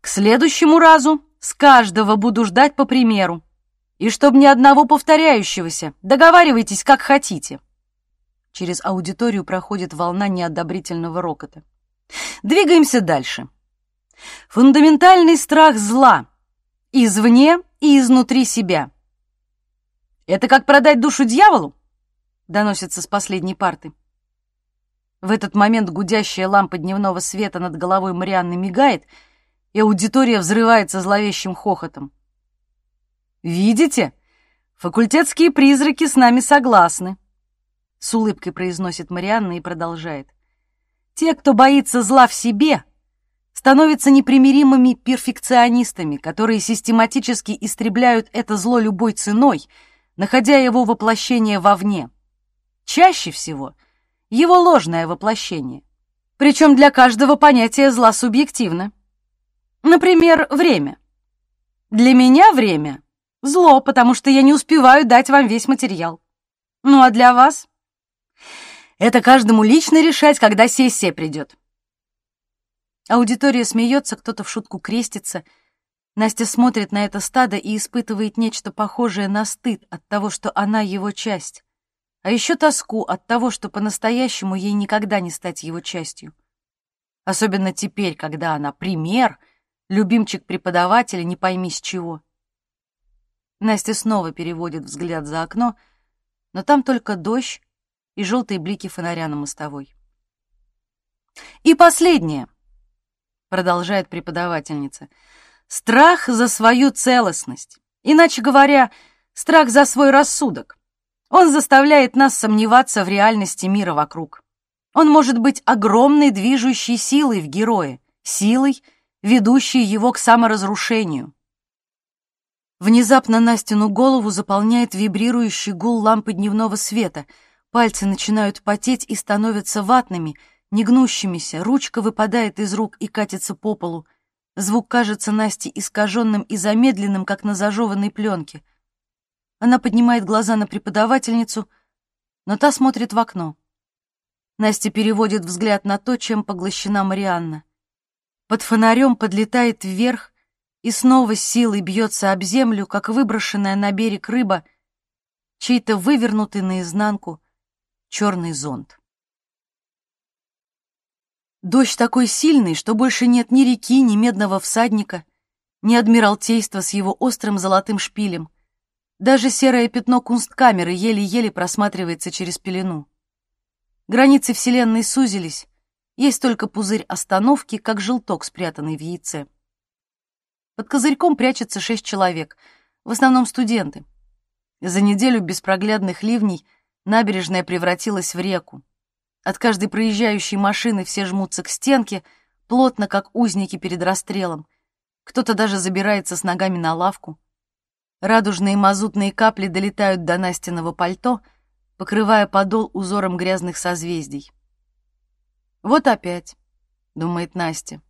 К следующему разу с каждого буду ждать по примеру. И чтобы ни одного повторяющегося, договаривайтесь, как хотите. Через аудиторию проходит волна неодобрительного рокота. Двигаемся дальше. Фундаментальный страх зла. Извне и изнутри себя. «Это как продать душу дьяволу?» — доносится с последней парты. В этот момент гудящая лампа дневного света над головой Марианны мигает, и аудитория взрывается зловещим хохотом. «Видите? Факультетские призраки с нами согласны», — с улыбкой произносит Марианна и продолжает. «Те, кто боится зла в себе, становятся непримиримыми перфекционистами, которые систематически истребляют это зло любой ценой — находя его воплощение вовне. Чаще всего его ложное воплощение. Причем для каждого понятие зла субъективно. Например, время. Для меня время — зло, потому что я не успеваю дать вам весь материал. Ну а для вас? Это каждому лично решать, когда сессия придет. Аудитория смеется, кто-то в шутку крестится — Настя смотрит на это стадо и испытывает нечто похожее на стыд от того, что она его часть, а еще тоску от того, что по-настоящему ей никогда не стать его частью. Особенно теперь, когда она пример, любимчик преподавателя не пойми с чего. Настя снова переводит взгляд за окно, но там только дождь и желтые блики фонаря на мостовой. «И последнее», — продолжает преподавательница, — Страх за свою целостность. Иначе говоря, страх за свой рассудок. Он заставляет нас сомневаться в реальности мира вокруг. Он может быть огромной движущей силой в герое, силой, ведущей его к саморазрушению. Внезапно Настину голову заполняет вибрирующий гул лампы дневного света. Пальцы начинают потеть и становятся ватными, негнущимися, ручка выпадает из рук и катится по полу. Звук кажется Насте искаженным и замедленным, как на зажеванной пленке. Она поднимает глаза на преподавательницу, но та смотрит в окно. Настя переводит взгляд на то, чем поглощена Марианна. Под фонарем подлетает вверх и снова с силой бьется об землю, как выброшенная на берег рыба, чей-то вывернутый наизнанку черный зонт. Дождь такой сильный, что больше нет ни реки, ни медного всадника, ни адмиралтейства с его острым золотым шпилем. Даже серое пятно кунсткамеры еле-еле просматривается через пелену. Границы Вселенной сузились, есть только пузырь остановки, как желток, спрятанный в яйце. Под козырьком прячется шесть человек, в основном студенты. За неделю беспроглядных ливней набережная превратилась в реку. От каждой проезжающей машины все жмутся к стенке, плотно, как узники перед расстрелом. Кто-то даже забирается с ногами на лавку. Радужные мазутные капли долетают до Настиного пальто, покрывая подол узором грязных созвездий. «Вот опять», — думает Настя.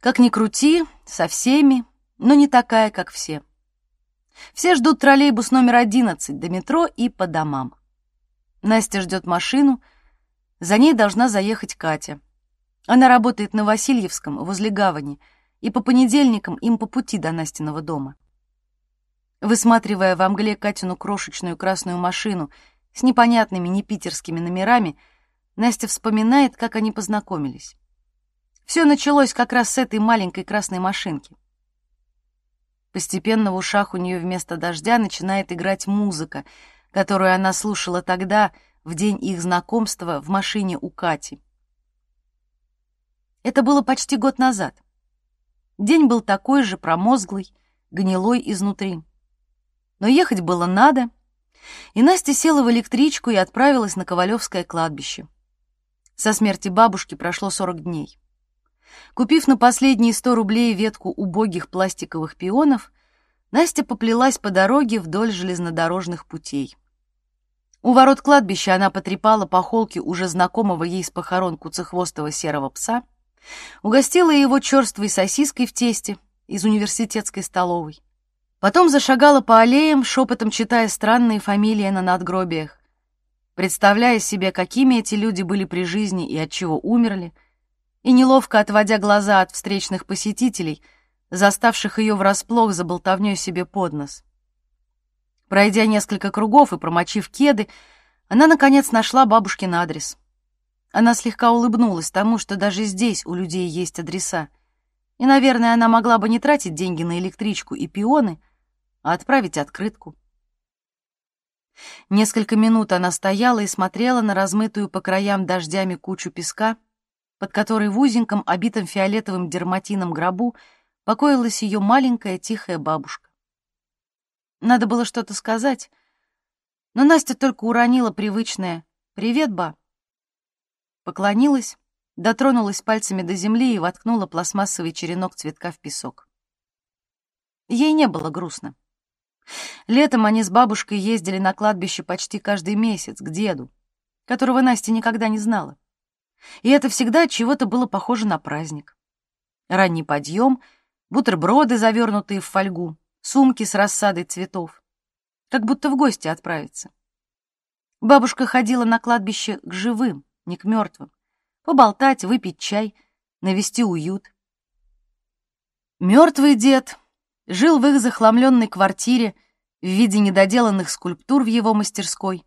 «Как ни крути, со всеми, но не такая, как все. Все ждут троллейбус номер одиннадцать до метро и по домам. Настя ждет машину — за ней должна заехать Катя. Она работает на Васильевском, возле гавани, и по понедельникам им по пути до Настиного дома. Высматривая в мгле Катину крошечную красную машину с непонятными непитерскими номерами, Настя вспоминает, как они познакомились. Все началось как раз с этой маленькой красной машинки. Постепенно в ушах у нее вместо дождя начинает играть музыка, которую она слушала тогда, в день их знакомства, в машине у Кати. Это было почти год назад. День был такой же промозглый, гнилой изнутри. Но ехать было надо, и Настя села в электричку и отправилась на Ковалевское кладбище. Со смерти бабушки прошло 40 дней. Купив на последние 100 рублей ветку убогих пластиковых пионов, Настя поплелась по дороге вдоль железнодорожных путей. У ворот кладбища она потрепала по холке уже знакомого ей с похорон куцехвостого серого пса, угостила его черствой сосиской в тесте из университетской столовой. Потом зашагала по аллеям, шепотом читая странные фамилии на надгробиях, представляя себе, какими эти люди были при жизни и от чего умерли, и неловко отводя глаза от встречных посетителей, заставших ее врасплох за болтовнёй себе под нос. Пройдя несколько кругов и промочив кеды, она, наконец, нашла бабушкин адрес. Она слегка улыбнулась тому, что даже здесь у людей есть адреса. И, наверное, она могла бы не тратить деньги на электричку и пионы, а отправить открытку. Несколько минут она стояла и смотрела на размытую по краям дождями кучу песка, под которой в узеньком, обитом фиолетовым дерматином гробу покоилась ее маленькая тихая бабушка. Надо было что-то сказать, но Настя только уронила привычное «Привет, ба!». Поклонилась, дотронулась пальцами до земли и воткнула пластмассовый черенок цветка в песок. Ей не было грустно. Летом они с бабушкой ездили на кладбище почти каждый месяц к деду, которого Настя никогда не знала. И это всегда от чего-то было похоже на праздник. Ранний подъем, бутерброды, завернутые в фольгу, сумки с рассадой цветов. Как будто в гости отправиться. Бабушка ходила на кладбище к живым, не к мертвым. Поболтать, выпить чай, навести уют. Мертвый дед жил в их захламленной квартире в виде недоделанных скульптур в его мастерской,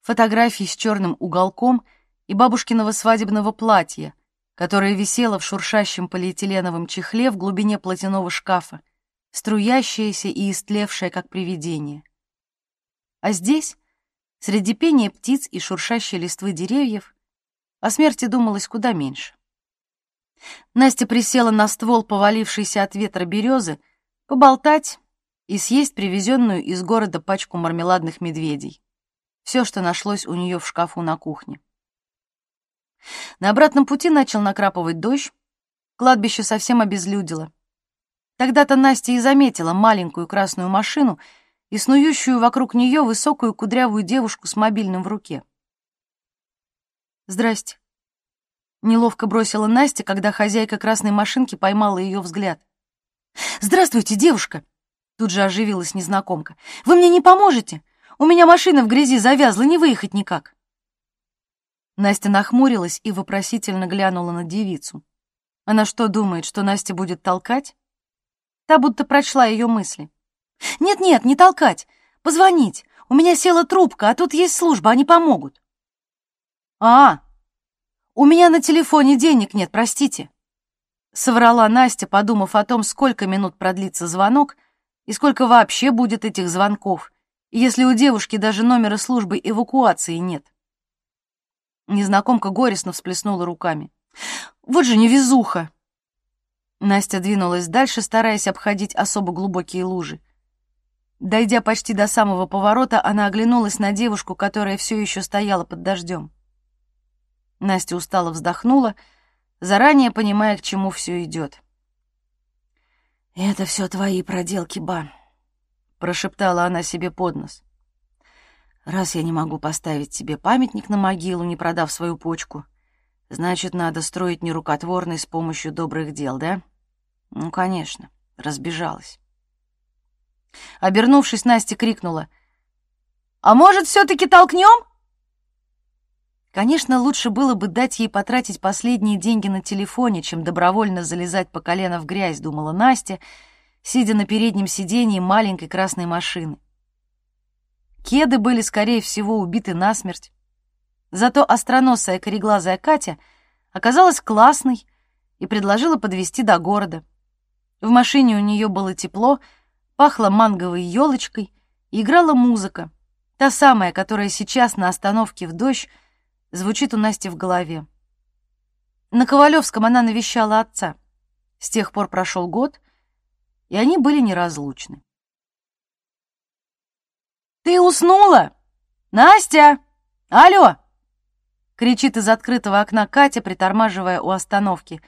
фотографий с черным уголком и бабушкиного свадебного платья, которое висело в шуршащем полиэтиленовом чехле в глубине платяного шкафа, струящаяся и истлевшая, как привидение. А здесь, среди пения птиц и шуршащей листвы деревьев, о смерти думалось куда меньше. Настя присела на ствол повалившейся от ветра березы, поболтать и съесть привезенную из города пачку мармеладных медведей. Все, что нашлось у нее в шкафу на кухне. На обратном пути начал накрапывать дождь, кладбище совсем обезлюдило. Тогда-то Настя и заметила маленькую красную машину и снующую вокруг нее высокую кудрявую девушку с мобильным в руке. «Здрасте», — неловко бросила Настя, когда хозяйка красной машинки поймала ее взгляд. «Здравствуйте, девушка!» — тут же оживилась незнакомка. «Вы мне не поможете? У меня машина в грязи завязла, не выехать никак». Настя нахмурилась и вопросительно глянула на девицу. Она что, думает, что Настя будет толкать? Та будто прочла ее мысли. «Нет-нет, не толкать. Позвонить. У меня села трубка, а тут есть служба, они помогут». «А, у меня на телефоне денег нет, простите», — соврала Настя, подумав о том, сколько минут продлится звонок и сколько вообще будет этих звонков, если у девушки даже номера службы эвакуации нет. Незнакомка горестно всплеснула руками. «Вот же невезуха!» Настя двинулась дальше, стараясь обходить особо глубокие лужи. Дойдя почти до самого поворота, она оглянулась на девушку, которая все еще стояла под дождем. Настя устало вздохнула, заранее понимая, к чему все идет. «Это все твои проделки, Ба», — прошептала она себе под нос. «Раз я не могу поставить себе памятник на могилу, не продав свою почку, значит, надо строить нерукотворный с помощью добрых дел, да?» Ну, конечно, разбежалась. Обернувшись, Настя крикнула. «А может, все-таки толкнем?» Конечно, лучше было бы дать ей потратить последние деньги на телефоне, чем добровольно залезать по колено в грязь, думала Настя, сидя на переднем сидении маленькой красной машины. Кеды были, скорее всего, убиты насмерть. Зато остроносая кореглазая Катя оказалась классной и предложила подвезти до города. В машине у нее было тепло, пахло манговой елочкой играла музыка, та самая, которая сейчас на остановке в дождь звучит у Насти в голове. На Ковалевском она навещала отца. С тех пор прошел год, и они были неразлучны. «Ты уснула? Настя! Алло!» — кричит из открытого окна Катя, притормаживая у остановки.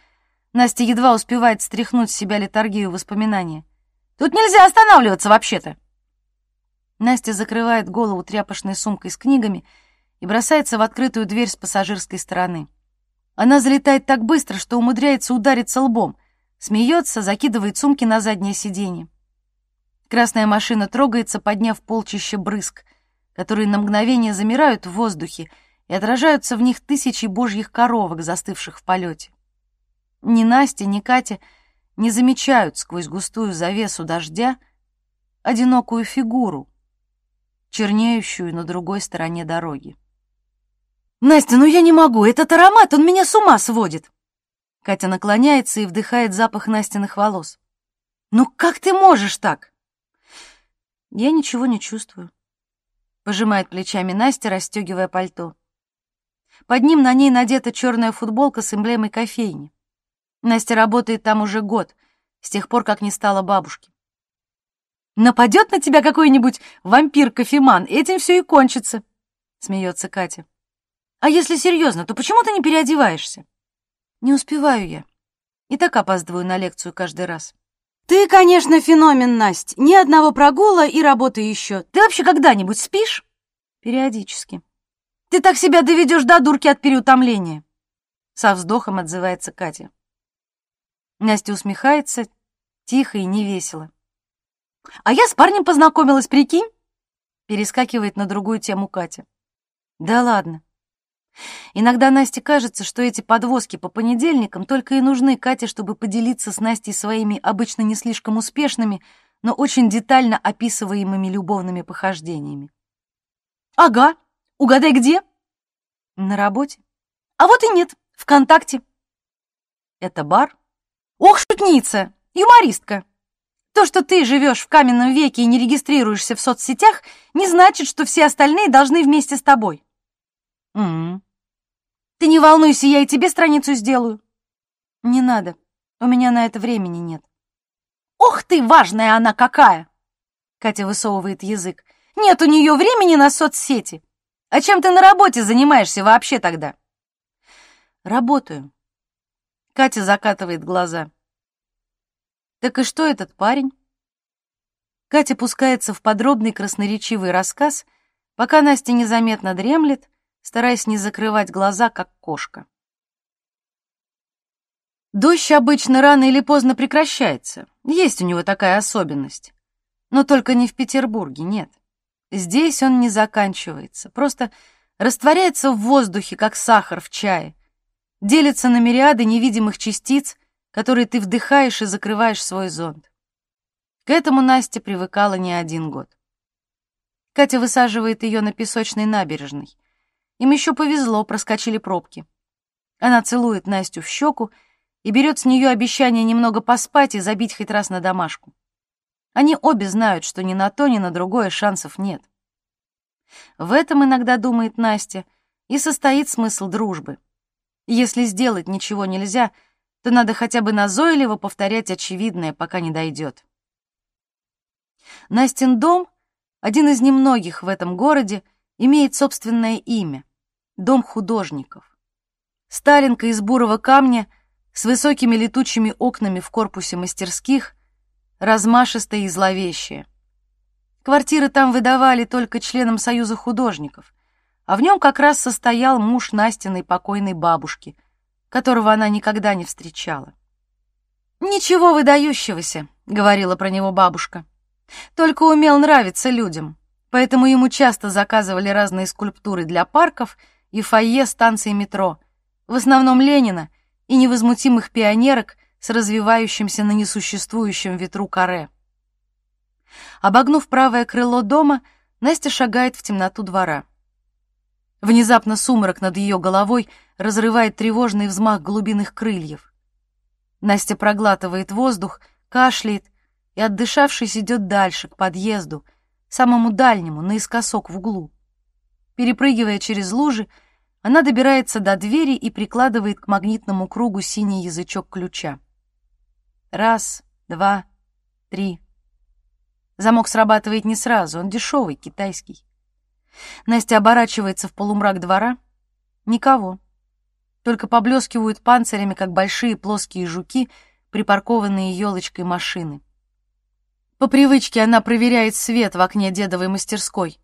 Настя едва успевает стряхнуть с себя летаргию воспоминания. «Тут нельзя останавливаться вообще-то!» Настя закрывает голову тряпочной сумкой с книгами и бросается в открытую дверь с пассажирской стороны. Она залетает так быстро, что умудряется удариться лбом, смеется, закидывает сумки на заднее сиденье. Красная машина трогается, подняв полчище брызг, которые на мгновение замирают в воздухе и отражаются в них тысячи божьих коровок, застывших в полете. Ни Настя, ни Катя не замечают сквозь густую завесу дождя одинокую фигуру, чернеющую на другой стороне дороги. «Настя, ну я не могу, этот аромат, он меня с ума сводит!» Катя наклоняется и вдыхает запах Настиных волос. «Ну как ты можешь так?» Я ничего не чувствую. Пожимает плечами Настя, расстегивая пальто. Под ним на ней надета черная футболка с эмблемой кофейни. Настя работает там уже год, с тех пор, как не стала бабушки. «Нападет на тебя какой-нибудь вампир-кофеман, этим все и кончится», — смеется Катя. «А если серьезно, то почему ты не переодеваешься?» «Не успеваю я. И так опаздываю на лекцию каждый раз». «Ты, конечно, феномен, Насть. Ни одного прогула и работы еще. Ты вообще когда-нибудь спишь?» «Периодически». «Ты так себя доведешь до дурки от переутомления!» Со вздохом отзывается Катя. Настя усмехается, тихо и невесело. «А я с парнем познакомилась, прикинь?» Перескакивает на другую тему Катя. «Да ладно. Иногда Насте кажется, что эти подвозки по понедельникам только и нужны Кате, чтобы поделиться с Настей своими обычно не слишком успешными, но очень детально описываемыми любовными похождениями. «Ага, угадай, где?» «На работе». «А вот и нет, ВКонтакте». «Это бар?» «Ох, шутница! Юмористка!» То, что ты живешь в каменном веке и не регистрируешься в соцсетях, не значит, что все остальные должны вместе с тобой. М ты не волнуйся, я и тебе страницу сделаю. Не надо, у меня на это времени нет. Ох ты, важная она какая! Катя высовывает язык. Нет у нее времени на соцсети. А чем ты на работе занимаешься вообще тогда? Работаю. Катя закатывает глаза. Так и что этот парень? Катя пускается в подробный красноречивый рассказ, пока Настя незаметно дремлет, стараясь не закрывать глаза, как кошка. Дождь обычно рано или поздно прекращается. Есть у него такая особенность. Но только не в Петербурге, нет. Здесь он не заканчивается, просто растворяется в воздухе, как сахар в чае, делится на мириады невидимых частиц, которые ты вдыхаешь и закрываешь свой зонт. К этому Настя привыкала не один год. Катя высаживает ее на песочной набережной. Им еще повезло, проскочили пробки. Она целует Настю в щеку и берет с нее обещание немного поспать и забить хоть раз на домашку. Они обе знают, что ни на то, ни на другое шансов нет. В этом иногда, думает Настя, и состоит смысл дружбы. Если сделать ничего нельзя, то надо хотя бы назойливо повторять очевидное, пока не дойдет. Настин дом, один из немногих в этом городе, имеет собственное имя — Дом художников. Сталинка из бурого камня с высокими летучими окнами в корпусе мастерских, размашистая и зловещая. Квартиры там выдавали только членам Союза художников, а в нем как раз состоял муж Настиной покойной бабушки, которого она никогда не встречала. «Ничего выдающегося», — говорила про него бабушка. «Только умел нравиться людям поэтому ему часто заказывали разные скульптуры для парков и фойе станции метро, в основном Ленина и невозмутимых пионерок с развивающимся на несуществующем ветру каре. Обогнув правое крыло дома, Настя шагает в темноту двора. Внезапно сумрак над ее головой разрывает тревожный взмах глубинных крыльев. Настя проглатывает воздух, кашляет и, отдышавшись, идет дальше, к подъезду, самому дальнему, наискосок в углу. Перепрыгивая через лужи, она добирается до двери и прикладывает к магнитному кругу синий язычок ключа. Раз, два, три. Замок срабатывает не сразу, он дешевый, китайский. Настя оборачивается в полумрак двора. Никого. Только поблескивают панцирями, как большие плоские жуки, припаркованные елочкой машины. По привычке она проверяет свет в окне дедовой мастерской.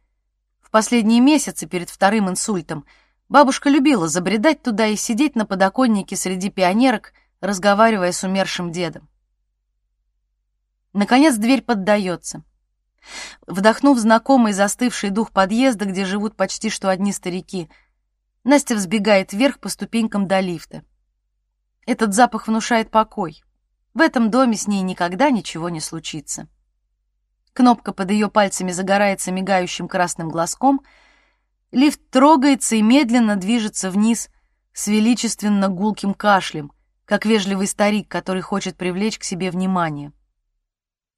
В последние месяцы перед вторым инсультом бабушка любила забредать туда и сидеть на подоконнике среди пионерок, разговаривая с умершим дедом. Наконец дверь поддается. Вдохнув знакомый застывший дух подъезда, где живут почти что одни старики, Настя взбегает вверх по ступенькам до лифта. Этот запах внушает покой. В этом доме с ней никогда ничего не случится. Кнопка под ее пальцами загорается мигающим красным глазком. Лифт трогается и медленно движется вниз с величественно гулким кашлем, как вежливый старик, который хочет привлечь к себе внимание.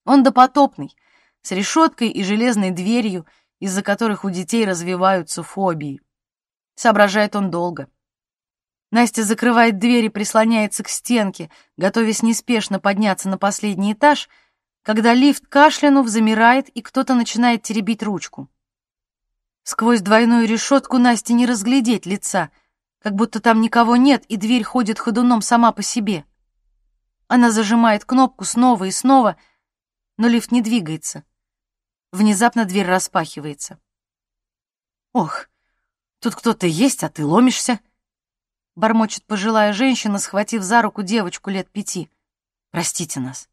Он допотопный, с решеткой и железной дверью, из-за которых у детей развиваются фобии. Соображает он долго. Настя закрывает дверь и прислоняется к стенке, готовясь неспешно подняться на последний этаж, когда лифт кашлянув замирает, и кто-то начинает теребить ручку. Сквозь двойную решетку Насте не разглядеть лица, как будто там никого нет, и дверь ходит ходуном сама по себе. Она зажимает кнопку снова и снова — но лифт не двигается. Внезапно дверь распахивается. «Ох, тут кто-то есть, а ты ломишься!» Бормочет пожилая женщина, схватив за руку девочку лет пяти. «Простите нас».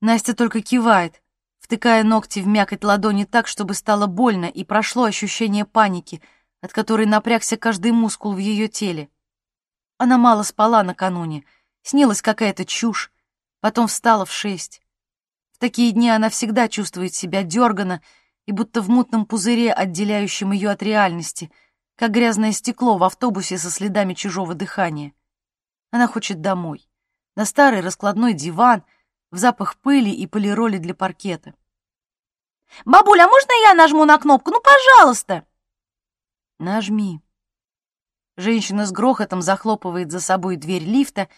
Настя только кивает, втыкая ногти в мякоть ладони так, чтобы стало больно и прошло ощущение паники, от которой напрягся каждый мускул в ее теле. Она мало спала накануне, снилась какая-то чушь, потом встала в шесть. В такие дни она всегда чувствует себя дергано и будто в мутном пузыре, отделяющем ее от реальности, как грязное стекло в автобусе со следами чужого дыхания. Она хочет домой, на старый раскладной диван, в запах пыли и полироли для паркета. «Бабуля, а можно я нажму на кнопку? Ну, пожалуйста!» «Нажми». Женщина с грохотом захлопывает за собой дверь лифта,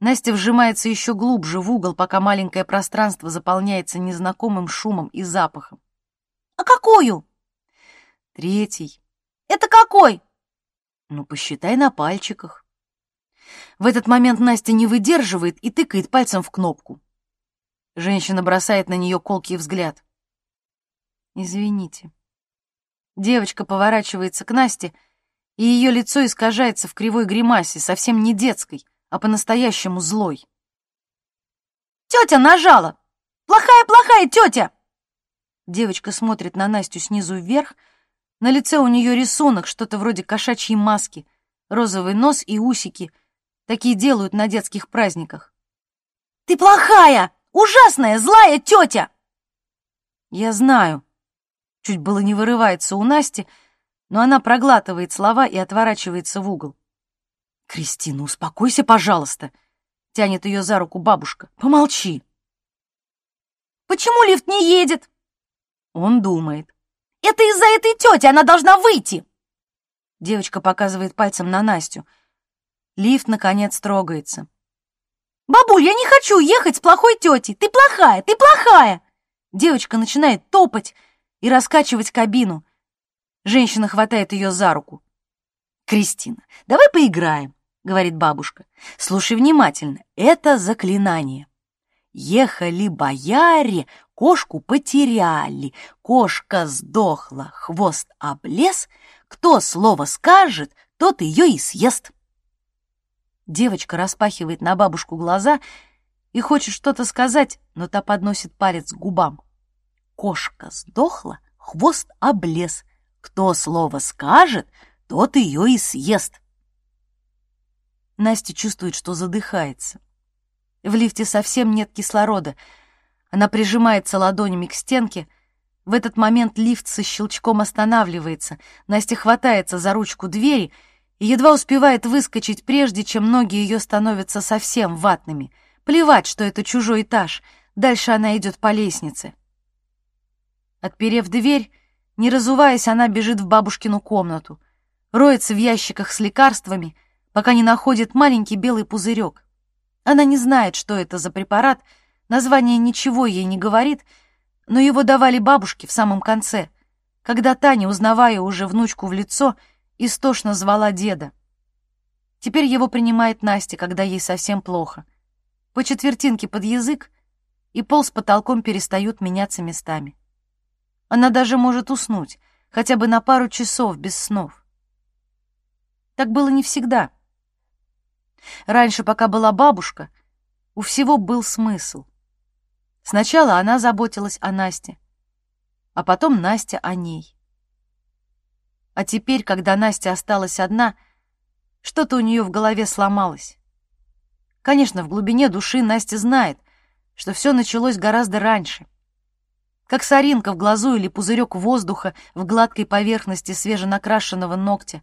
Настя вжимается еще глубже в угол, пока маленькое пространство заполняется незнакомым шумом и запахом. «А какую?» «Третий». «Это какой?» «Ну, посчитай на пальчиках». В этот момент Настя не выдерживает и тыкает пальцем в кнопку. Женщина бросает на нее колкий взгляд. «Извините». Девочка поворачивается к Насте, и ее лицо искажается в кривой гримасе, совсем не детской, а по-настоящему злой. «Тетя нажала! Плохая-плохая тетя!» Девочка смотрит на Настю снизу вверх. На лице у нее рисунок, что-то вроде кошачьей маски, розовый нос и усики. Такие делают на детских праздниках. «Ты плохая! Ужасная, злая тетя!» «Я знаю». Чуть было не вырывается у Насти, но она проглатывает слова и отворачивается в угол. «Кристина, успокойся, пожалуйста!» — тянет ее за руку бабушка. «Помолчи!» «Почему лифт не едет?» Он думает. «Это из-за этой тети, она должна выйти!» Девочка показывает пальцем на Настю. Лифт, наконец, трогается. «Бабуль, я не хочу ехать с плохой тетей! Ты плохая, ты плохая!» Девочка начинает топать и раскачивать кабину. Женщина хватает ее за руку. «Кристина, давай поиграем», — говорит бабушка. «Слушай внимательно, это заклинание. Ехали бояре, кошку потеряли, кошка сдохла, хвост облез, кто слово скажет, тот ее и съест». Девочка распахивает на бабушку глаза и хочет что-то сказать, но та подносит палец к губам. Кошка сдохла, хвост облез. Кто слово скажет, тот ее и съест. Настя чувствует, что задыхается. В лифте совсем нет кислорода. Она прижимается ладонями к стенке. В этот момент лифт со щелчком останавливается. Настя хватается за ручку двери и едва успевает выскочить, прежде чем ноги ее становятся совсем ватными. Плевать, что это чужой этаж. Дальше она идет по лестнице. Отперев дверь, не разуваясь, она бежит в бабушкину комнату, роется в ящиках с лекарствами, пока не находит маленький белый пузырек. Она не знает, что это за препарат, название ничего ей не говорит, но его давали бабушке в самом конце, когда Таня, узнавая уже внучку в лицо, истошно звала деда. Теперь его принимает Настя, когда ей совсем плохо. По четвертинке под язык, и пол с потолком перестают меняться местами. Она даже может уснуть, хотя бы на пару часов без снов. Так было не всегда. Раньше, пока была бабушка, у всего был смысл. Сначала она заботилась о Насте, а потом Настя о ней. А теперь, когда Настя осталась одна, что-то у нее в голове сломалось. Конечно, в глубине души Настя знает, что все началось гораздо раньше. Как соринка в глазу или пузырек воздуха в гладкой поверхности свеженакрашенного ногтя.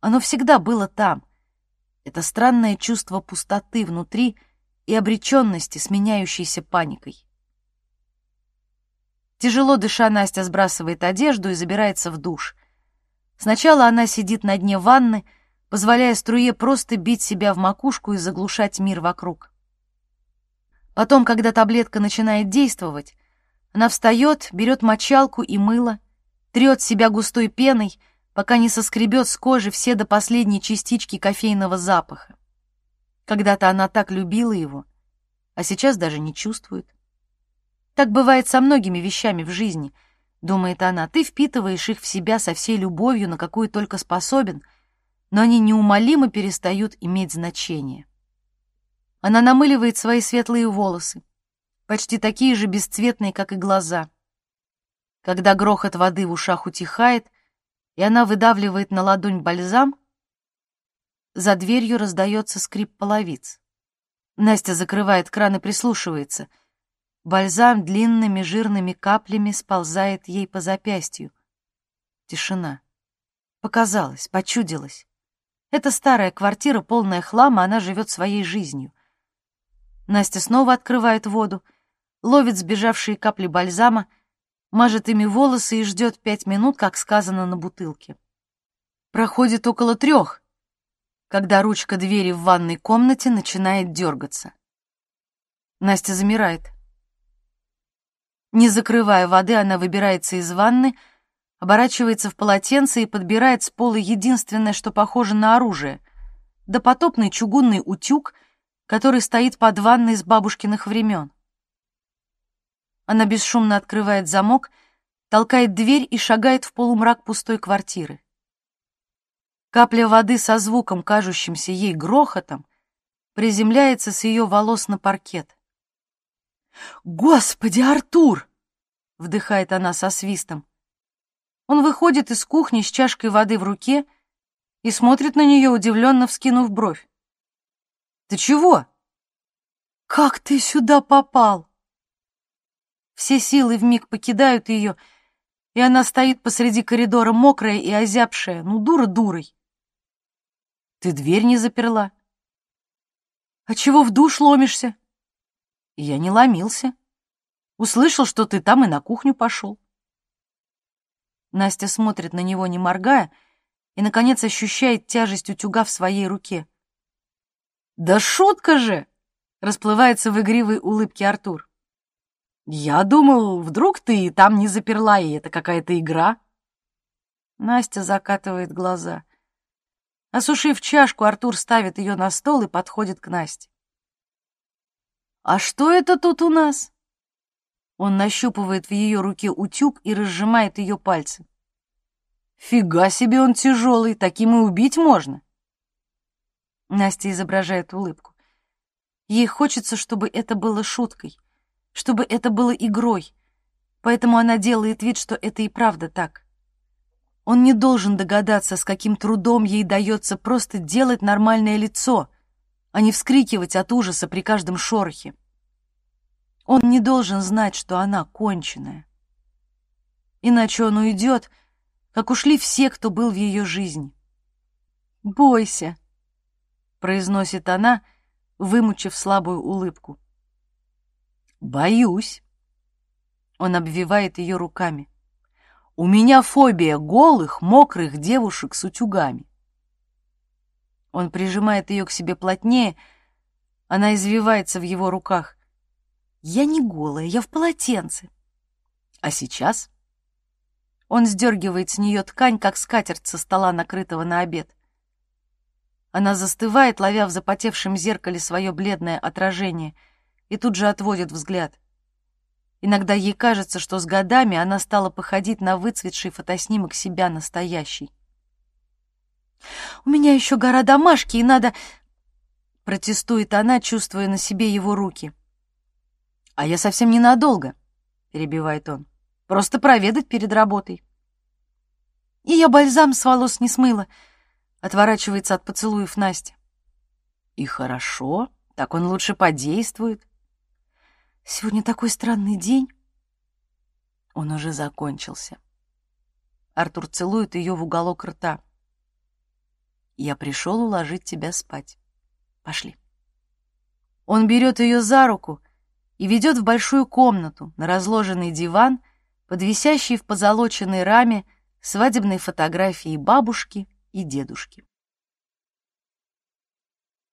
Оно всегда было там. Это странное чувство пустоты внутри и обреченности, сменяющейся паникой. Тяжело дыша, Настя сбрасывает одежду и забирается в душ. Сначала она сидит на дне ванны, позволяя струе просто бить себя в макушку и заглушать мир вокруг. Потом, когда таблетка начинает действовать, она встает, берет мочалку и мыло, трет себя густой пеной, пока не соскребет с кожи все до последней частички кофейного запаха. Когда-то она так любила его, а сейчас даже не чувствует. Так бывает со многими вещами в жизни, думает она. Ты впитываешь их в себя со всей любовью, на какую только способен, но они неумолимо перестают иметь значение. Она намыливает свои светлые волосы, почти такие же бесцветные, как и глаза. Когда грохот воды в ушах утихает, и она выдавливает на ладонь бальзам, за дверью раздается скрип половиц. Настя закрывает кран и прислушивается — Бальзам длинными жирными каплями сползает ей по запястью. Тишина. Показалось, почудилось. Это старая квартира, полная хлама, она живет своей жизнью. Настя снова открывает воду, ловит сбежавшие капли бальзама, мажет ими волосы и ждет пять минут, как сказано на бутылке. Проходит около трех, когда ручка двери в ванной комнате начинает дергаться. Настя замирает. Не закрывая воды, она выбирается из ванны, оборачивается в полотенце и подбирает с пола единственное, что похоже на оружие — допотопный чугунный утюг, который стоит под ванной с бабушкиных времен. Она бесшумно открывает замок, толкает дверь и шагает в полумрак пустой квартиры. Капля воды со звуком, кажущимся ей грохотом, приземляется с ее волос на паркет. «Господи, Артур!» — вдыхает она со свистом. Он выходит из кухни с чашкой воды в руке и смотрит на нее, удивленно вскинув бровь. «Ты чего?» «Как ты сюда попал?» Все силы вмиг покидают ее, и она стоит посреди коридора, мокрая и озябшая, ну, дура дурой. «Ты дверь не заперла?» «А чего в душ ломишься?» Я не ломился. Услышал, что ты там и на кухню пошел. Настя смотрит на него, не моргая, и, наконец, ощущает тяжесть утюга в своей руке. «Да шутка же!» — расплывается в игривой улыбке Артур. «Я думал, вдруг ты там не заперла, и это какая-то игра?» Настя закатывает глаза. Осушив чашку, Артур ставит ее на стол и подходит к Насте. «А что это тут у нас?» Он нащупывает в ее руке утюг и разжимает ее пальцы. «Фига себе он тяжелый, таким и убить можно!» Настя изображает улыбку. Ей хочется, чтобы это было шуткой, чтобы это было игрой, поэтому она делает вид, что это и правда так. Он не должен догадаться, с каким трудом ей дается просто делать нормальное лицо — а не вскрикивать от ужаса при каждом шорохе. Он не должен знать, что она конченая. Иначе он уйдет, как ушли все, кто был в ее жизни. «Бойся», — произносит она, вымучив слабую улыбку. Боюсь. Он обвивает ее руками. У меня фобия голых, мокрых девушек с утюгами. Он прижимает ее к себе плотнее, она извивается в его руках. Я не голая, я в полотенце. А сейчас? Он сдергивает с нее ткань, как скатерть со стола, накрытого на обед. Она застывает, ловя в запотевшем зеркале свое бледное отражение, и тут же отводит взгляд. Иногда ей кажется, что с годами она стала походить на выцветший фотоснимок себя настоящий. «У меня еще гора домашки, и надо...» Протестует она, чувствуя на себе его руки. «А я совсем ненадолго», — перебивает он. «Просто проведать перед работой». «И я бальзам с волос не смыла», — отворачивается от поцелуев Настя. «И хорошо, так он лучше подействует», Сегодня такой странный день. Он уже закончился. Артур целует ее в уголок рта. Я пришел уложить тебя спать. Пошли. Он берет ее за руку и ведет в большую комнату на разложенный диван, под висящей в позолоченной раме свадебной фотографии бабушки и дедушки.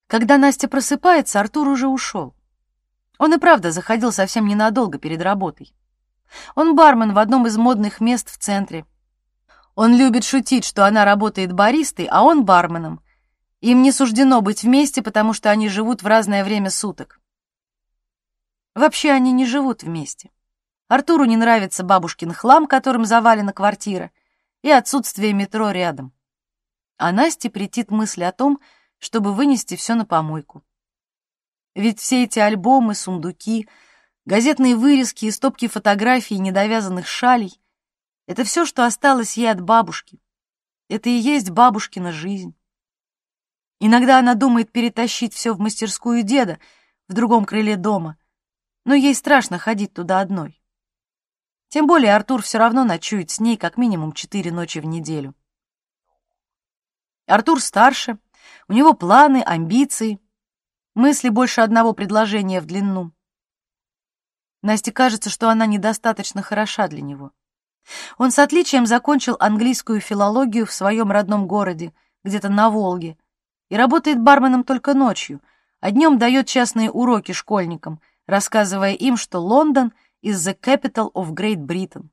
Когда Настя просыпается, Артур уже ушел. Он и правда заходил совсем ненадолго перед работой. Он бармен в одном из модных мест в центре. Он любит шутить, что она работает баристой, а он барменом. Им не суждено быть вместе, потому что они живут в разное время суток. Вообще они не живут вместе. Артуру не нравится бабушкин хлам, которым завалена квартира, и отсутствие метро рядом. А Насте претит мысль о том, чтобы вынести все на помойку. Ведь все эти альбомы, сундуки, газетные вырезки и стопки фотографий недовязанных шалей — это все, что осталось ей от бабушки. Это и есть бабушкина жизнь. Иногда она думает перетащить все в мастерскую деда в другом крыле дома, но ей страшно ходить туда одной. Тем более Артур все равно ночует с ней как минимум четыре ночи в неделю. Артур старше, у него планы, амбиции, Мысли больше одного предложения в длину. Насте кажется, что она недостаточно хороша для него. Он с отличием закончил английскую филологию в своем родном городе, где-то на Волге, и работает барменом только ночью, а днем дает частные уроки школьникам, рассказывая им, что Лондон is the capital of Great Britain.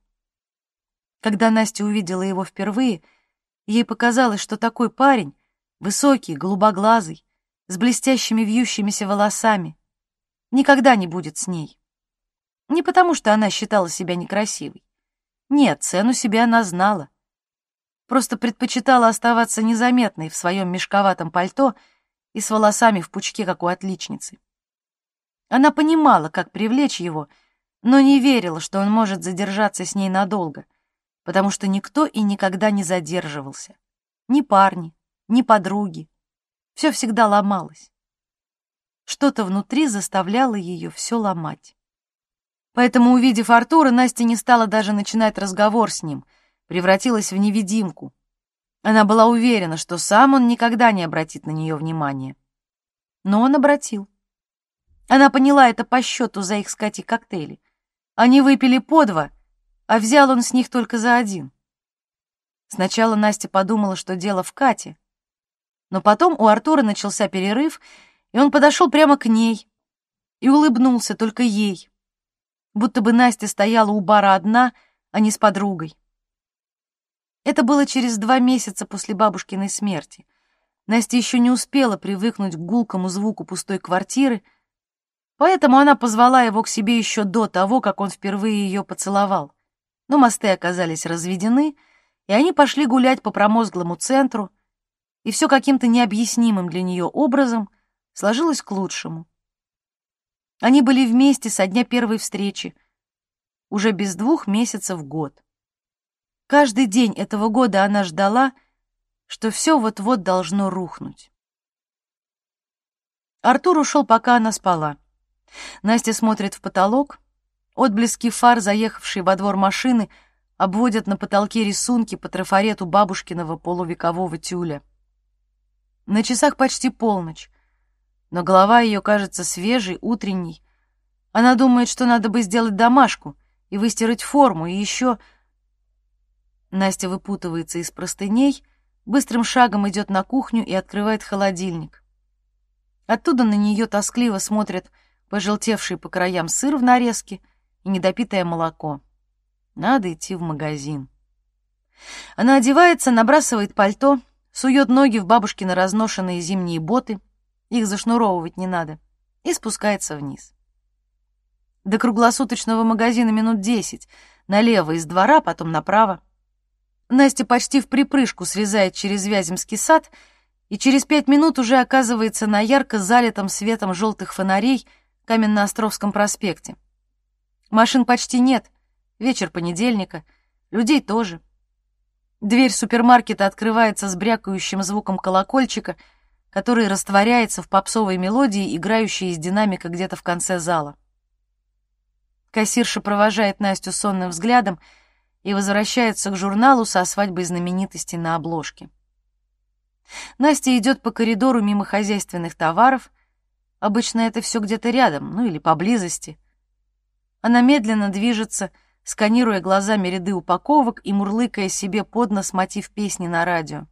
Когда Настя увидела его впервые, ей показалось, что такой парень, высокий, голубоглазый, с блестящими вьющимися волосами, никогда не будет с ней. Не потому, что она считала себя некрасивой. Нет, цену себе она знала. Просто предпочитала оставаться незаметной в своем мешковатом пальто и с волосами в пучке, как у отличницы. Она понимала, как привлечь его, но не верила, что он может задержаться с ней надолго, потому что никто и никогда не задерживался. Ни парни, ни подруги, все всегда ломалось. Что-то внутри заставляло ее все ломать. Поэтому, увидев Артура, Настя не стала даже начинать разговор с ним, превратилась в невидимку. Она была уверена, что сам он никогда не обратит на нее внимания. Но он обратил. Она поняла это по счету за их с Катей коктейли. Они выпили по два, а взял он с них только за один. Сначала Настя подумала, что дело в Кате, но потом у Артура начался перерыв, и он подошел прямо к ней и улыбнулся только ей, будто бы Настя стояла у бара одна, а не с подругой. Это было через два месяца после бабушкиной смерти. Настя еще не успела привыкнуть к гулкому звуку пустой квартиры, поэтому она позвала его к себе еще до того, как он впервые ее поцеловал. Но мосты оказались разведены, и они пошли гулять по промозглому центру, и все каким-то необъяснимым для нее образом сложилось к лучшему. Они были вместе со дня первой встречи, уже без двух месяцев год. Каждый день этого года она ждала, что все вот-вот должно рухнуть. Артур ушел, пока она спала. Настя смотрит в потолок, отблески фар, заехавшей во двор машины, обводят на потолке рисунки по трафарету бабушкиного полувекового тюля. На часах почти полночь, но голова ее кажется свежей, утренней, Она думает, что надо бы сделать домашку и выстирать форму, и еще... Настя выпутывается из простыней, быстрым шагом идет на кухню и открывает холодильник. Оттуда на нее тоскливо смотрят пожелтевший по краям сыр в нарезке и недопитое молоко. Надо идти в магазин. Она одевается, набрасывает пальто, сует ноги в бабушкины разношенные зимние боты, их зашнуровывать не надо, и спускается вниз. До круглосуточного магазина минут десять, налево из двора, потом направо. Настя почти в припрыжку срезает через Вяземский сад и через пять минут уже оказывается на ярко залитом светом желтых фонарей Каменно-Островском проспекте. Машин почти нет, вечер понедельника, людей тоже. Дверь супермаркета открывается с брякающим звуком колокольчика, который растворяется в попсовой мелодии, играющей из динамика где-то в конце зала. Кассирша провожает Настю сонным взглядом — и возвращается к журналу со свадьбой знаменитости на обложке. Настя идет по коридору мимо хозяйственных товаров. Обычно это все где-то рядом, ну или поблизости. Она медленно движется, сканируя глазами ряды упаковок и мурлыкая себе под нос мотив песни на радио.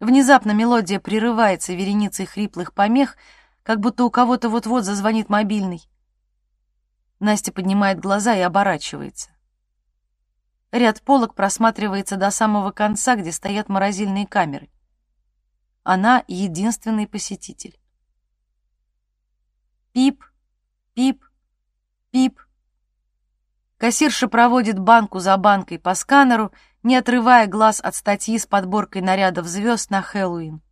Внезапно мелодия прерывается вереницей хриплых помех, как будто у кого-то вот-вот зазвонит мобильный. Настя поднимает глаза и оборачивается. Ряд полок просматривается до самого конца, где стоят морозильные камеры. Она единственный посетитель. Пип, пип, пип. Кассирша проводит банку за банкой по сканеру, не отрывая глаз от статьи с подборкой нарядов звезд на Хэллоуин.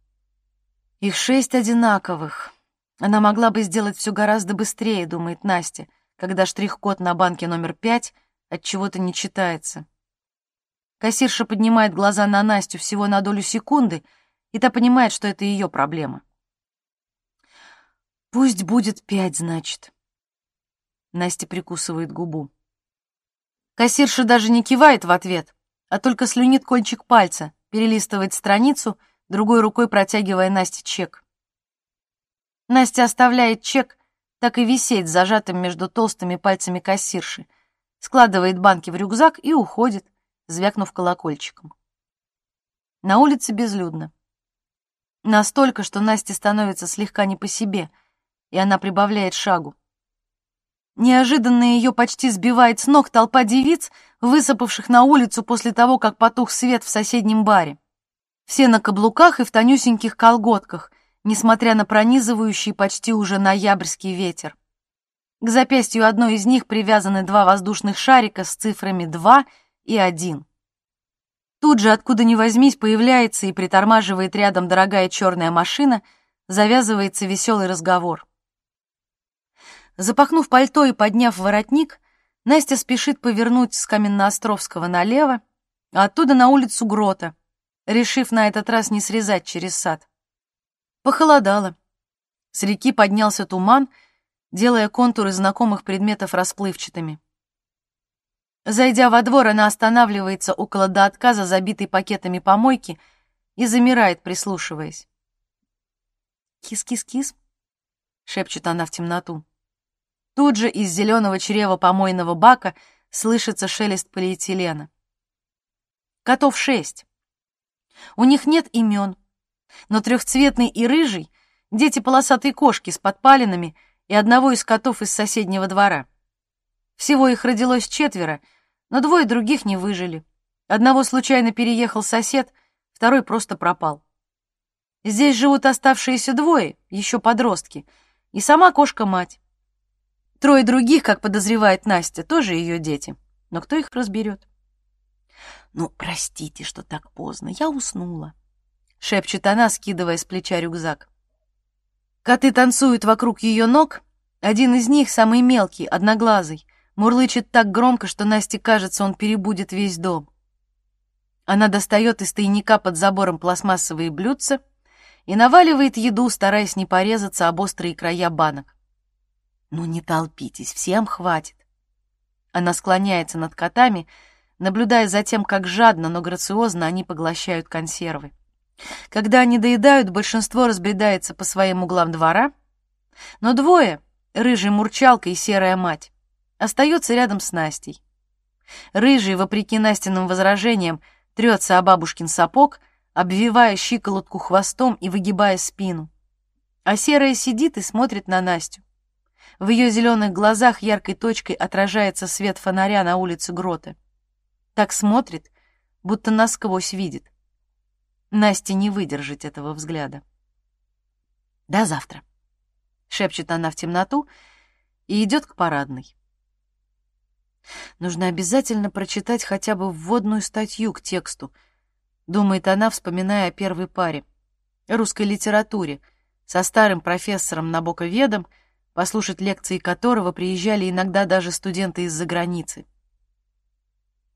Их шесть одинаковых. Она могла бы сделать все гораздо быстрее, думает Настя, когда штрих-код на банке номер пять от чего-то не читается. Кассирша поднимает глаза на Настю всего на долю секунды, и та понимает, что это ее проблема. «Пусть будет пять, значит». Настя прикусывает губу. Кассирша даже не кивает в ответ, а только слюнит кончик пальца, перелистывает страницу, другой рукой протягивая Насте чек. Настя оставляет чек так и висеть зажатым между толстыми пальцами кассирши, складывает банки в рюкзак и уходит, звякнув колокольчиком. На улице безлюдно. Настолько, что Насте становится слегка не по себе, и она прибавляет шагу. Неожиданно ее почти сбивает с ног толпа девиц, высыпавших на улицу после того, как потух свет в соседнем баре. Все на каблуках и в тонюсеньких колготках, несмотря на пронизывающий почти уже ноябрьский ветер. К запястью одной из них привязаны два воздушных шарика с цифрами 2 и один. Тут же, откуда ни возьмись, появляется и притормаживает рядом дорогая черная машина, завязывается веселый разговор. Запахнув пальто и подняв воротник, Настя спешит повернуть с Каменноостровского налево, а оттуда на улицу Грота, решив на этот раз не срезать через сад. Похолодало. С реки поднялся туман, делая контуры знакомых предметов расплывчатыми. Зайдя во двор, она останавливается около до отказа забитой пакетами помойки и замирает, прислушиваясь. «Кис-кис-кис», — шепчет она в темноту. Тут же из зеленого чрева помойного бака слышится шелест полиэтилена. Котов шесть. У них нет имен, но трехцветный и рыжий — дети полосатой кошки с подпалинами и одного из котов из соседнего двора. Всего их родилось четверо, но двое других не выжили. Одного случайно переехал сосед, второй просто пропал. Здесь живут оставшиеся двое, еще подростки, и сама кошка-мать. Трое других, как подозревает Настя, тоже ее дети. Но кто их разберет? «Ну, простите, что так поздно, я уснула», — шепчет она, скидывая с плеча рюкзак. Коты танцуют вокруг ее ног, один из них, самый мелкий, одноглазый, Мурлычет так громко, что Насте кажется, он перебудет весь дом. Она достает из тайника под забором пластмассовые блюдца и наваливает еду, стараясь не порезаться об острые края банок. «Ну не толпитесь, всем хватит». Она склоняется над котами, наблюдая за тем, как жадно, но грациозно они поглощают консервы. Когда они доедают, большинство разбредается по своим углам двора, но двое — рыжий мурчалка и серая мать, остается рядом с Настей. Рыжий, вопреки Настиным возражениям, трется о бабушкин сапог, обвивая щиколотку хвостом и выгибая спину. А серая сидит и смотрит на Настю. В ее зеленых глазах яркой точкой отражается свет фонаря на улице Гроты. Так смотрит, будто насквозь видит. Насте не выдержать этого взгляда. «До завтра», — шепчет она в темноту и идет к парадной. Нужно обязательно прочитать хотя бы вводную статью к тексту, думает она, вспоминая о первой паре, русской литературе, со старым профессором-набоковедом, послушать лекции которого приезжали иногда даже студенты из-за границы.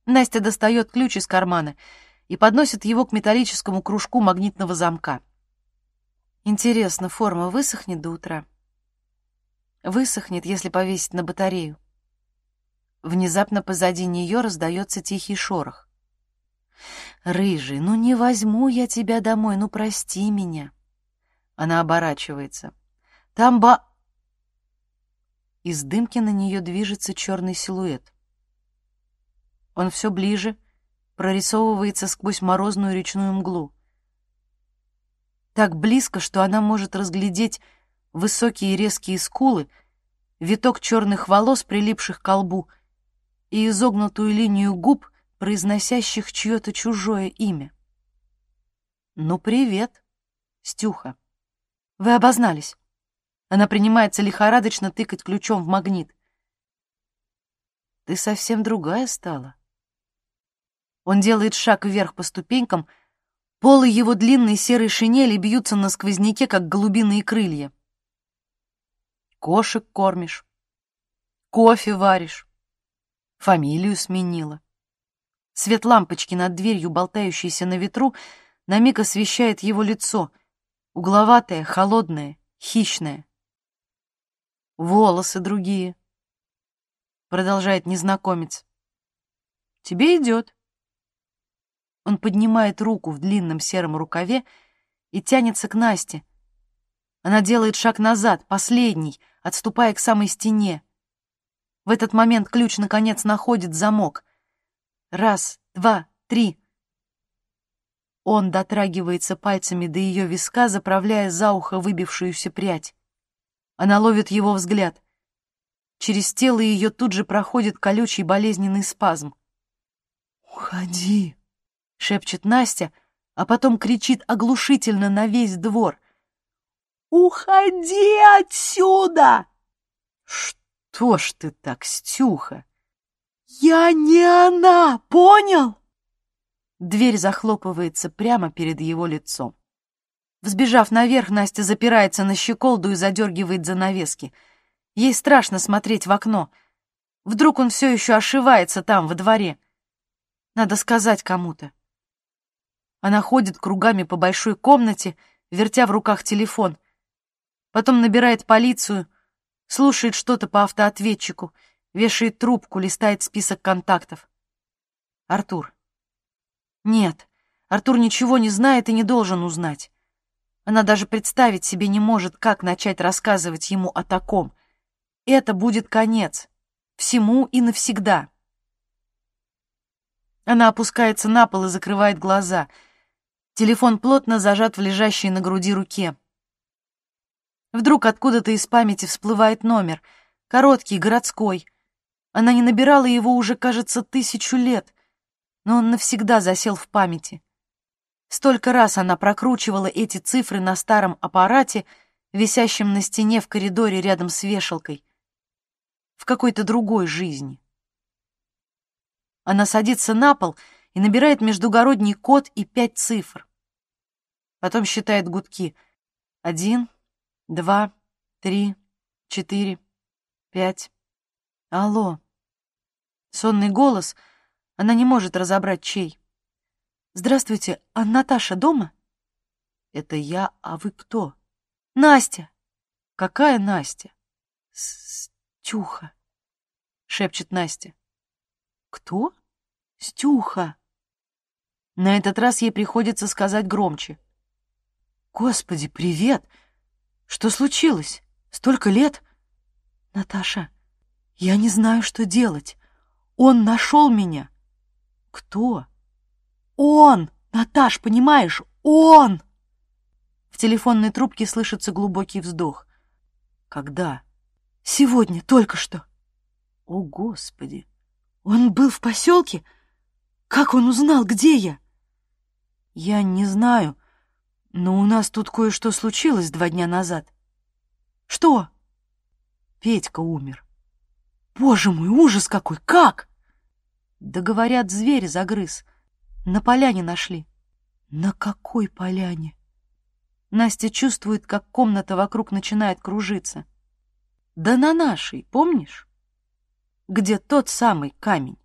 Настя достает ключ из кармана и подносит его к металлическому кружку магнитного замка. Интересно, форма высохнет до утра? Высохнет, если повесить на батарею. Внезапно позади нее раздается тихий шорох. «Рыжий, ну не возьму я тебя домой, ну прости меня!» Она оборачивается. «Там ба...» Из дымки на нее движется черный силуэт. Он все ближе, прорисовывается сквозь морозную речную мглу. Так близко, что она может разглядеть высокие резкие скулы, виток черных волос, прилипших к колбу — и изогнутую линию губ, произносящих чье-то чужое имя. «Ну, привет, Стюха. Вы обознались». Она принимается лихорадочно тыкать ключом в магнит. «Ты совсем другая стала». Он делает шаг вверх по ступенькам, полы его длинной серой шинели бьются на сквозняке, как голубиные крылья. Кошек кормишь, кофе варишь, фамилию сменила. Свет лампочки над дверью, болтающейся на ветру, на миг освещает его лицо, угловатое, холодное, хищное. Волосы другие, продолжает незнакомец. Тебе идет. Он поднимает руку в длинном сером рукаве и тянется к Насте. Она делает шаг назад, последний, отступая к самой стене. В этот момент ключ, наконец, находит замок. Раз, два, три. Он дотрагивается пальцами до ее виска, заправляя за ухо выбившуюся прядь. Она ловит его взгляд. Через тело ее тут же проходит колючий болезненный спазм. «Уходи!» — шепчет Настя, а потом кричит оглушительно на весь двор. «Уходи отсюда!» «Что?» ж ты так, Стюха? Я не она, понял? Дверь захлопывается прямо перед его лицом. Взбежав наверх, Настя запирается на щеколду и задергивает занавески. Ей страшно смотреть в окно. Вдруг он все еще ошивается там, во дворе. Надо сказать кому-то. Она ходит кругами по большой комнате, вертя в руках телефон. Потом набирает полицию, слушает что-то по автоответчику, вешает трубку, листает список контактов. Артур. Нет, Артур ничего не знает и не должен узнать. Она даже представить себе не может, как начать рассказывать ему о таком. Это будет конец. Всему и навсегда. Она опускается на пол и закрывает глаза. Телефон плотно зажат в лежащей на груди руке. Вдруг откуда-то из памяти всплывает номер. Короткий, городской. Она не набирала его уже, кажется, тысячу лет, но он навсегда засел в памяти. Столько раз она прокручивала эти цифры на старом аппарате, висящем на стене в коридоре рядом с вешалкой. В какой-то другой жизни. Она садится на пол и набирает междугородний код и пять цифр. Потом считает гудки. Один, два, три, четыре, пять. Алло. Сонный голос. Она не может разобрать, чей. «Здравствуйте, а Наташа дома?» «Это я, а вы кто?» «Настя!» «Какая Настя?» «Стюха», — шепчет Настя. «Кто?» «Стюха». На этот раз ей приходится сказать громче. «Господи, привет! Что случилось? Столько лет? Наташа, я не знаю, что делать. Он нашел меня. Кто? Он! Наташ, понимаешь, он! В телефонной трубке слышится глубокий вздох. Когда? Сегодня, только что. О, Господи! Он был в поселке? Как он узнал, где я? Я не знаю, но у нас тут кое-что случилось два дня назад. Что? Петька умер. Боже мой, ужас какой! Как? Да говорят, зверь загрыз. На поляне нашли. На какой поляне? Настя чувствует, как комната вокруг начинает кружиться. Да на нашей, помнишь? Где тот самый камень.